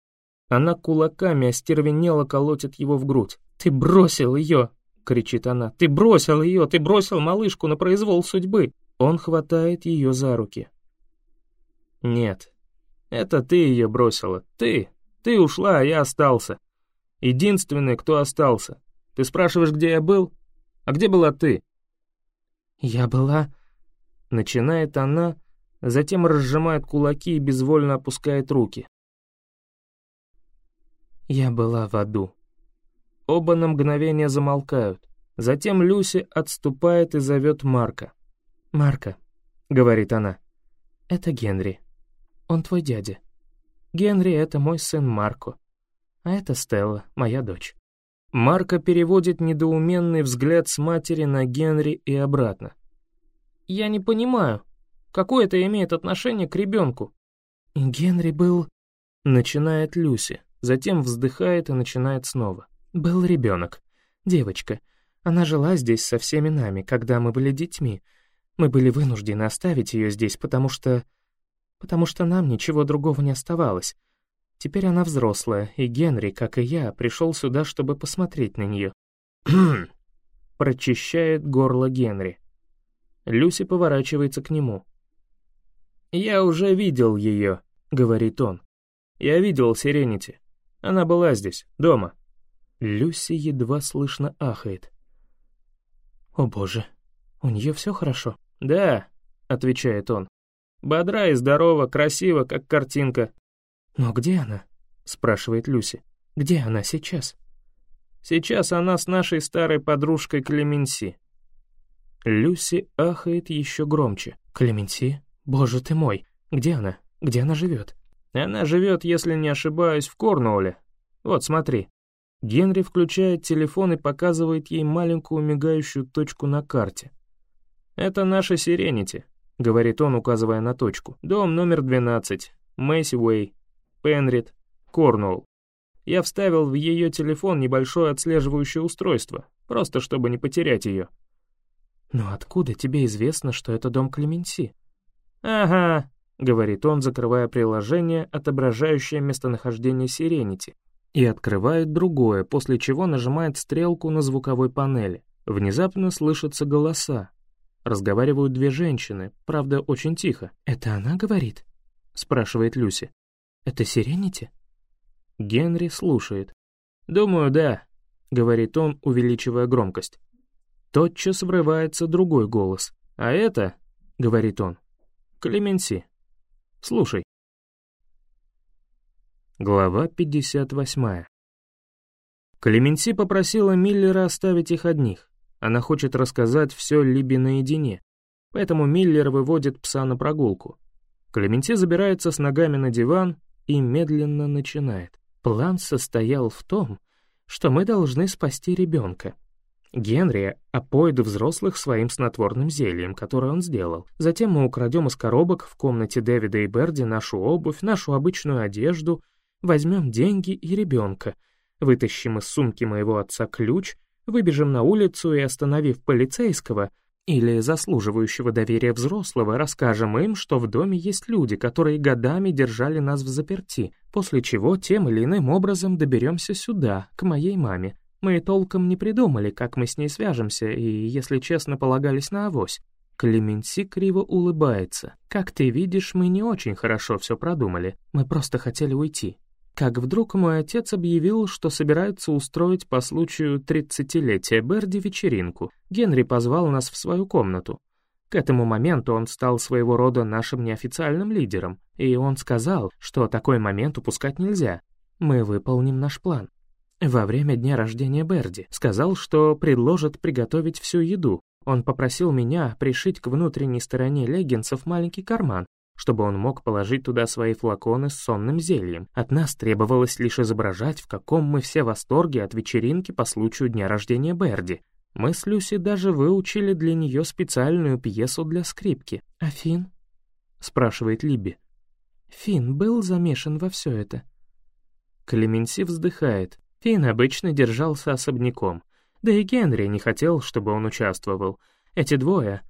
S3: Она кулаками остервенело колотит его в грудь. «Ты бросил ее!» — кричит она. «Ты бросил ее! Ты бросил малышку на произвол судьбы!» Он хватает ее за руки. «Нет, это ты ее бросила. Ты! Ты ушла, а я остался. Единственный, кто остался. Ты спрашиваешь, где я был? А где была ты?» «Я была...» Начинает она, затем разжимает кулаки и безвольно опускает руки. Я была в аду. Оба на мгновение замолкают. Затем Люси отступает и зовет Марка. «Марка», — говорит она, — «это Генри. Он твой дядя. Генри — это мой сын Марко. А это Стелла, моя дочь». Марка переводит недоуменный взгляд с матери на Генри и обратно. Я не понимаю, какое это имеет отношение к ребенку?» «Генри был...» Начинает Люси, затем вздыхает и начинает снова. «Был ребенок. Девочка. Она жила здесь со всеми нами, когда мы были детьми. Мы были вынуждены оставить ее здесь, потому что... потому что нам ничего другого не оставалось. Теперь она взрослая, и Генри, как и я, пришел сюда, чтобы посмотреть на нее. Прочищает горло Генри. Люси поворачивается к нему. «Я уже видел ее», — говорит он. «Я видел Сиренити. Она была здесь, дома». Люси едва слышно ахает. «О боже, у нее все хорошо?» «Да», — отвечает он. «Бодра и здорова, красиво, как картинка». «Но где она?» — спрашивает Люси. «Где она сейчас?» «Сейчас она с нашей старой подружкой Клеменси. Люси ахает еще громче. «Клеменси? Боже ты мой! Где она? Где она живет?» «Она живет, если не ошибаюсь, в Корнуолле. Вот, смотри». Генри включает телефон и показывает ей маленькую мигающую точку на карте. «Это наша Сиренити», — говорит он, указывая на точку. «Дом номер 12, Мэйси Уэй, Пенрид, Корнуолл. Я вставил в ее телефон небольшое отслеживающее устройство, просто чтобы не потерять ее. «Но откуда тебе известно, что это дом Клеменси?» «Ага», — говорит он, закрывая приложение, отображающее местонахождение Сиренити, и открывает другое, после чего нажимает стрелку на звуковой панели. Внезапно слышатся голоса. Разговаривают две женщины, правда, очень тихо. «Это она говорит?» — спрашивает Люси. «Это Сиренити?» Генри слушает. «Думаю, да», — говорит он, увеличивая громкость. Тотчас врывается другой голос. «А это, — говорит он, — Клеменси. Слушай». Глава 58. Клеменси попросила Миллера оставить их одних.
S1: Она хочет рассказать все Либи наедине. Поэтому Миллер выводит пса на прогулку. Клементи забирается с ногами на диван и медленно начинает. План состоял в том, что мы должны спасти ребенка. Генри опоет взрослых своим снотворным зельем, которое он сделал. Затем мы украдем из коробок в комнате Дэвида и Берди нашу обувь, нашу обычную одежду, возьмем деньги и ребенка, вытащим из сумки моего отца ключ, выбежим на улицу и, остановив полицейского или заслуживающего доверия взрослого, расскажем им, что в доме есть люди, которые годами держали нас в заперти, после чего тем или иным образом доберемся сюда, к моей маме, мы толком не придумали, как мы с ней свяжемся, и, если честно, полагались на авось. Клеменси криво улыбается. «Как ты видишь, мы не очень хорошо все продумали. Мы просто хотели уйти». Как вдруг мой отец объявил, что собирается устроить по случаю тридцатилетия Берди вечеринку. Генри позвал нас в свою комнату. К этому моменту он стал своего рода нашим неофициальным лидером, и он сказал, что такой момент упускать нельзя. Мы выполним наш план во время дня рождения Берди. Сказал, что предложит приготовить всю еду. Он попросил меня пришить к внутренней стороне леггинсов маленький карман, чтобы он мог положить туда свои флаконы с сонным зельем. От нас требовалось лишь изображать, в каком мы все восторге от вечеринки по случаю дня рождения Берди. Мы с Люси даже выучили для нее специальную пьесу для скрипки. «А Финн?» — спрашивает Либи. «Финн был замешан во все это?» Клеменси вздыхает. Финн обычно держался особняком, да и Генри не хотел, чтобы он участвовал. Эти двое...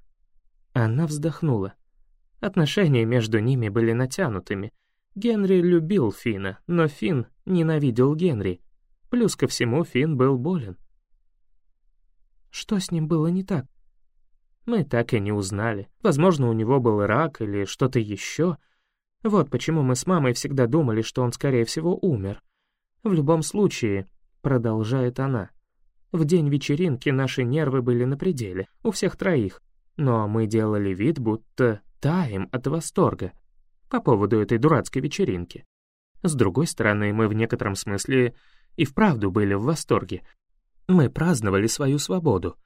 S1: Она вздохнула. Отношения между ними были натянутыми. Генри любил Фина, но Финн ненавидел Генри. Плюс ко всему Финн был болен. Что с ним было не так? Мы так и не узнали. Возможно, у него был рак или что-то еще. Вот почему мы с мамой всегда думали, что он, скорее всего, умер. В любом случае, продолжает она, в день вечеринки наши нервы были на пределе, у всех троих, но мы делали вид, будто таем от восторга по поводу этой дурацкой вечеринки. С другой стороны, мы в некотором смысле и вправду были в восторге. Мы праздновали свою свободу.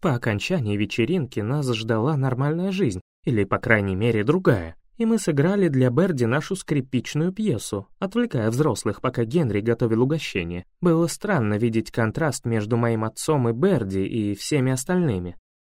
S1: По окончании вечеринки нас ждала нормальная жизнь, или, по крайней мере, другая и мы сыграли для Берди нашу скрипичную пьесу, отвлекая взрослых, пока Генри готовил угощение. Было странно видеть контраст между моим отцом и Берди и всеми остальными.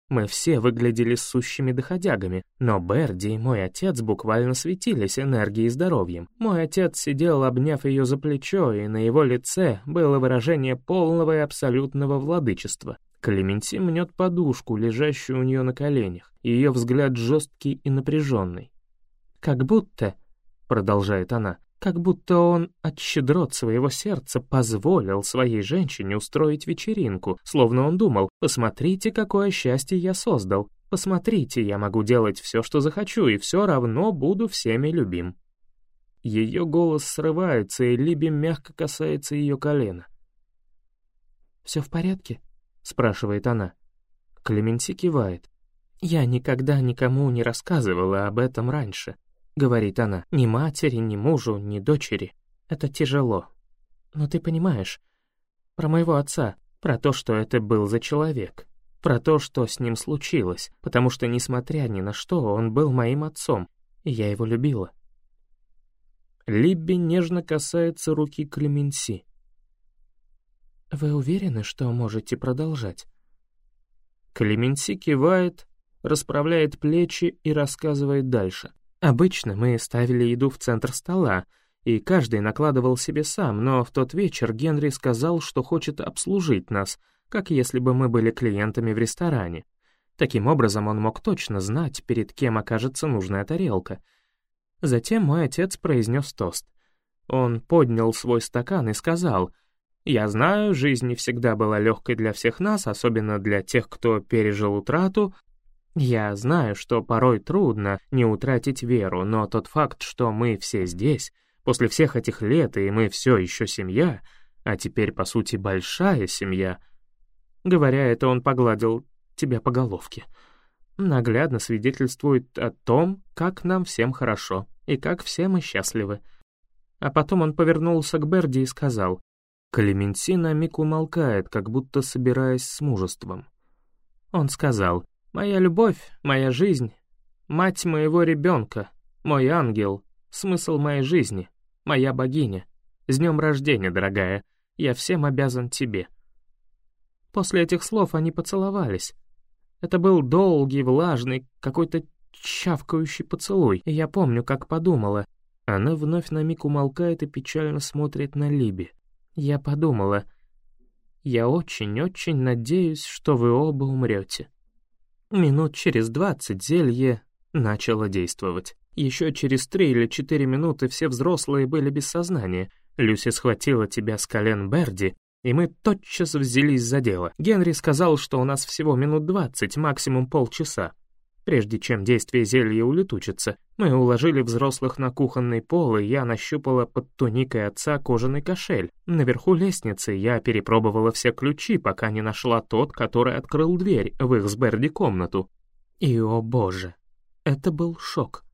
S1: Мы все выглядели сущими доходягами, но Берди и мой отец буквально светились энергией и здоровьем. Мой отец сидел, обняв ее за плечо, и на его лице было выражение полного и абсолютного владычества. Клементи мнет подушку, лежащую у нее на коленях, ее взгляд жесткий и напряженный. Как будто, продолжает она, как будто он от щедрот своего сердца позволил своей женщине устроить вечеринку, словно он думал, посмотрите, какое счастье я создал, посмотрите, я могу делать все, что захочу, и все равно буду всеми любим. Ее голос срывается, и Либи мягко касается ее колена. «Все в порядке?» — спрашивает она. Клеменси кивает. «Я никогда никому не рассказывала об этом раньше говорит она, ни матери, ни мужу, ни дочери. Это тяжело. Но ты понимаешь, про моего отца, про то, что это был за человек, про то, что с ним случилось, потому что, несмотря ни на что, он был моим отцом, и я его любила. Либби нежно касается руки Клеменси. «Вы уверены, что можете продолжать?» Клеменси кивает, расправляет плечи и рассказывает дальше. Обычно мы ставили еду в центр стола, и каждый накладывал себе сам, но в тот вечер Генри сказал, что хочет обслужить нас, как если бы мы были клиентами в ресторане. Таким образом, он мог точно знать, перед кем окажется нужная тарелка. Затем мой отец произнес тост. Он поднял свой стакан и сказал, «Я знаю, жизнь не всегда была легкой для всех нас, особенно для тех, кто пережил утрату, я знаю, что порой трудно не утратить веру, но тот факт, что мы все здесь, после всех этих лет, и мы все еще семья, а теперь, по сути, большая семья, говоря это, он погладил тебя по головке, наглядно свидетельствует о том, как нам всем хорошо и как все мы счастливы. А потом он повернулся к Берди и сказал, Клементина миг умолкает, как будто собираясь с мужеством.
S3: Он сказал, «Моя любовь, моя жизнь, мать моего ребенка, мой ангел, смысл моей жизни, моя богиня. С днем рождения, дорогая, я всем обязан тебе». После этих слов они поцеловались. Это был долгий, влажный, какой-то чавкающий поцелуй, и я помню, как подумала. Она вновь на миг умолкает и печально смотрит на Либи. Я подумала, я очень-очень надеюсь, что вы оба умрете. Минут через двадцать зелье начало действовать. Еще через три или четыре минуты все взрослые были без сознания. Люси схватила тебя с колен Берди, и мы тотчас взялись за дело. Генри сказал, что у нас всего минут двадцать, максимум полчаса. Прежде чем действие зелья улетучится, мы уложили взрослых на кухонный пол, и я нащупала под туникой отца кожаный кошель. Наверху лестницы я перепробовала все ключи, пока не нашла тот, который открыл дверь в их с Берди комнату. И, о боже, это был шок.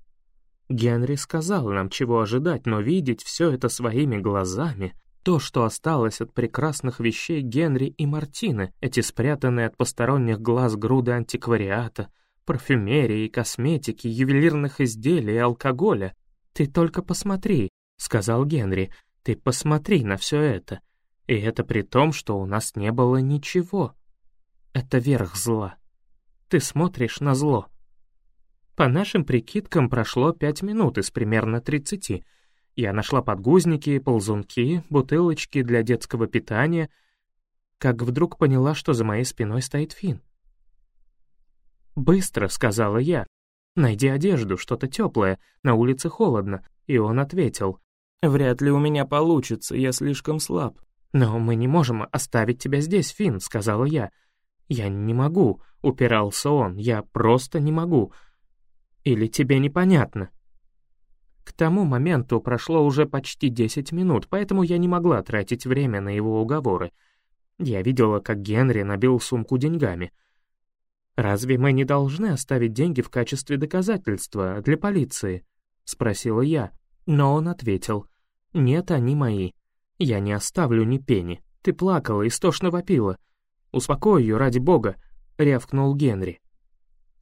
S3: Генри сказал нам, чего ожидать, но видеть все это своими глазами — то, что осталось от прекрасных вещей Генри и Мартины, эти спрятанные от посторонних глаз груды антиквариата — парфюмерии, косметики, ювелирных изделий и алкоголя. Ты только посмотри, — сказал Генри, — ты посмотри на все это. И это при том, что у нас не было ничего. Это верх зла. Ты смотришь на зло. По нашим прикидкам прошло пять минут из примерно тридцати. Я нашла подгузники, ползунки, бутылочки для детского питания, как вдруг поняла, что за моей спиной стоит Финн. «Быстро», — сказала я. «Найди одежду, что-то теплое, на улице холодно». И он ответил. «Вряд ли у меня получится, я слишком слаб». «Но мы не можем оставить тебя здесь, Финн», — сказала я. «Я не могу», — упирался он, — «я просто не могу». «Или тебе непонятно?» К тому моменту прошло уже почти десять минут, поэтому я не могла тратить время на его уговоры. Я видела, как Генри набил сумку деньгами — «Разве мы не должны оставить деньги в качестве доказательства для полиции?» — спросила я. Но он ответил, «Нет, они мои. Я не оставлю ни пени. Ты плакала, истошно вопила. Успокой ее, ради бога», — рявкнул Генри.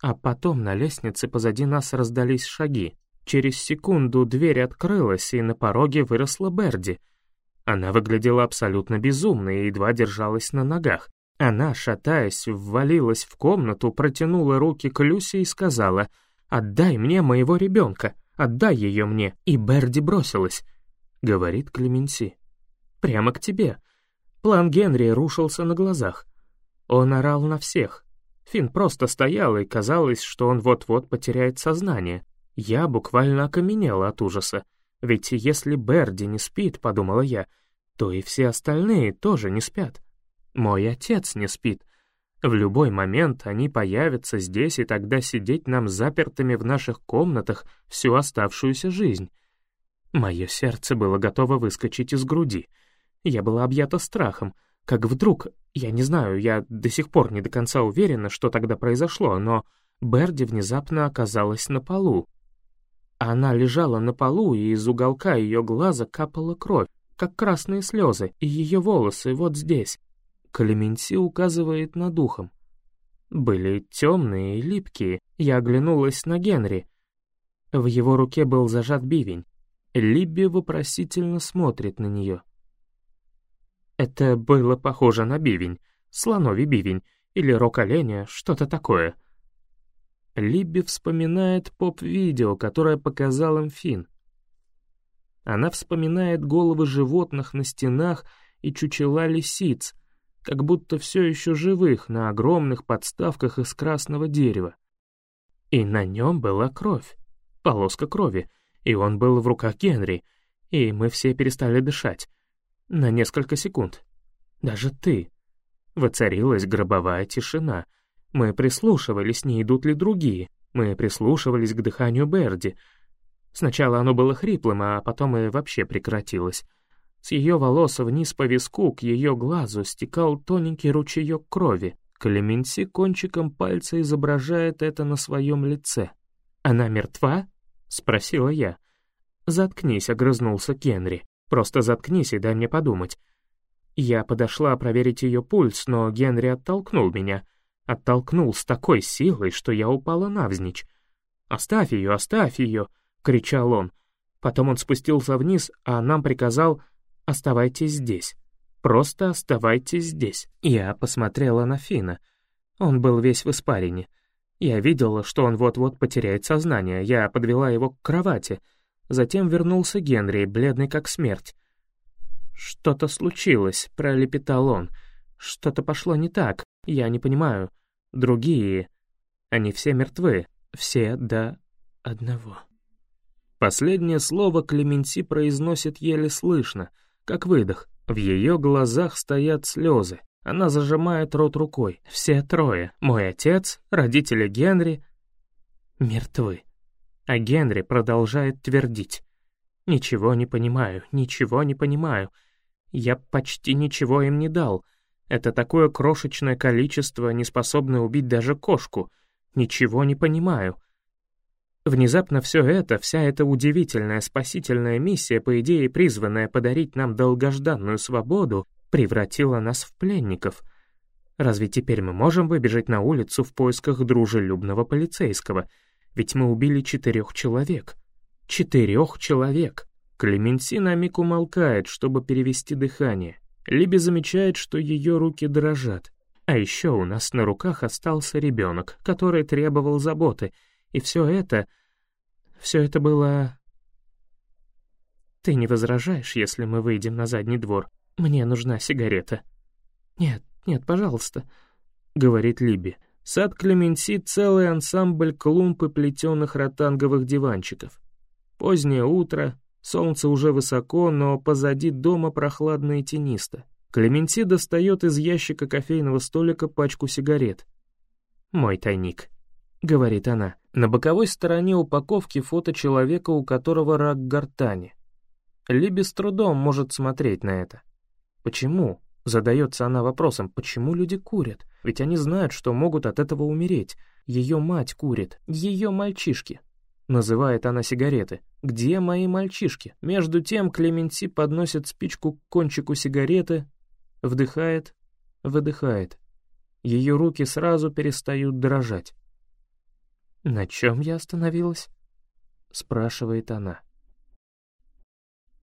S3: А потом на лестнице позади нас раздались шаги. Через секунду дверь открылась, и на пороге выросла Берди. Она выглядела абсолютно безумной и едва держалась на ногах. Она, шатаясь, ввалилась в комнату, протянула руки к Люси и сказала «Отдай мне моего ребенка, отдай ее мне». И Берди бросилась, — говорит Клеменси. «Прямо к тебе». План Генри рушился на глазах. Он орал на всех. Финн просто стоял, и казалось, что он вот-вот потеряет сознание. Я буквально окаменела от ужаса. Ведь если Берди не спит, подумала я, то и все остальные тоже не спят. Мой отец не спит. В любой момент они появятся здесь, и тогда сидеть нам запертыми в наших комнатах всю оставшуюся жизнь. Мое сердце было готово выскочить из груди. Я была объята страхом, как вдруг, я не знаю, я до сих пор не до конца уверена, что тогда произошло, но Берди внезапно оказалась на полу. Она лежала на полу, и из уголка ее глаза капала кровь, как красные слезы, и ее волосы вот здесь. Клеменси указывает на духом. Были темные и липкие. Я оглянулась на Генри. В его руке был зажат бивень. Либби вопросительно смотрит на нее. Это было похоже на бивень, слоновий бивень или рог оленя, что-то такое. Либби вспоминает поп-видео, которое показал им Финн. Она вспоминает головы животных на стенах и чучела лисиц, как будто все еще живых на огромных подставках из красного дерева. И на нем была кровь, полоска крови, и он был в руках Генри, и мы все перестали дышать. На несколько секунд. Даже ты. Воцарилась гробовая тишина. Мы прислушивались, не идут ли другие. Мы прислушивались к дыханию Берди. Сначала оно было хриплым, а потом и вообще прекратилось. С ее волос вниз по виску к ее глазу стекал тоненький ручеек крови. Клеменси кончиком пальца изображает это на своем лице. «Она мертва?» — спросила я. «Заткнись», — огрызнулся Генри. «Просто заткнись и дай мне подумать». Я подошла проверить ее пульс, но Генри оттолкнул меня. Оттолкнул с такой силой, что я упала навзничь. «Оставь ее, оставь ее!» — кричал он. Потом он спустился вниз, а нам приказал «Оставайтесь здесь». Просто оставайтесь здесь. Я посмотрела на Фина. Он был весь в испарине. Я видела, что он вот-вот потеряет сознание. Я подвела его к кровати. Затем вернулся Генри, бледный как смерть. «Что-то случилось», — пролепетал он. «Что-то пошло не так. Я не понимаю. Другие. Они все мертвы. Все до одного». Последнее слово Клеменси произносит еле слышно, как выдох. В ее глазах стоят слезы. Она зажимает рот рукой. Все трое, мой отец, родители Генри, мертвы. А Генри продолжает твердить. «Ничего не понимаю, ничего не понимаю. Я почти ничего им не дал. Это такое крошечное количество, не способное убить даже кошку. Ничего не понимаю. Внезапно все это, вся эта удивительная спасительная миссия, по идее призванная подарить нам долгожданную свободу, превратила нас в пленников. Разве теперь мы можем выбежать на улицу в поисках дружелюбного полицейского? Ведь мы убили четырех человек. Четырех человек. Клеменси на миг умолкает, чтобы перевести дыхание. Либи замечает, что ее руки дрожат. А еще у нас на руках остался ребенок, который требовал заботы — и все это... Все это было... Ты не возражаешь, если мы выйдем на задний двор? Мне нужна сигарета. Нет, нет, пожалуйста, — говорит Либи. Сад Клеменси — целый ансамбль клумб и плетеных ротанговых диванчиков. Позднее утро, солнце уже высоко, но позади дома прохладно и тенисто. Клеменси достает из ящика кофейного столика пачку сигарет. «Мой тайник», — говорит она. На боковой стороне упаковки фото человека, у которого рак гортани. Либи с трудом может смотреть на это. Почему? Задается она вопросом, почему люди курят? Ведь они знают, что могут от этого умереть. Ее мать курит, ее мальчишки. Называет она сигареты. «Где мои мальчишки?» Между тем Клеменси подносит спичку к кончику сигареты, вдыхает, выдыхает. Ее руки сразу перестают дрожать. «На чем я остановилась?» — спрашивает она.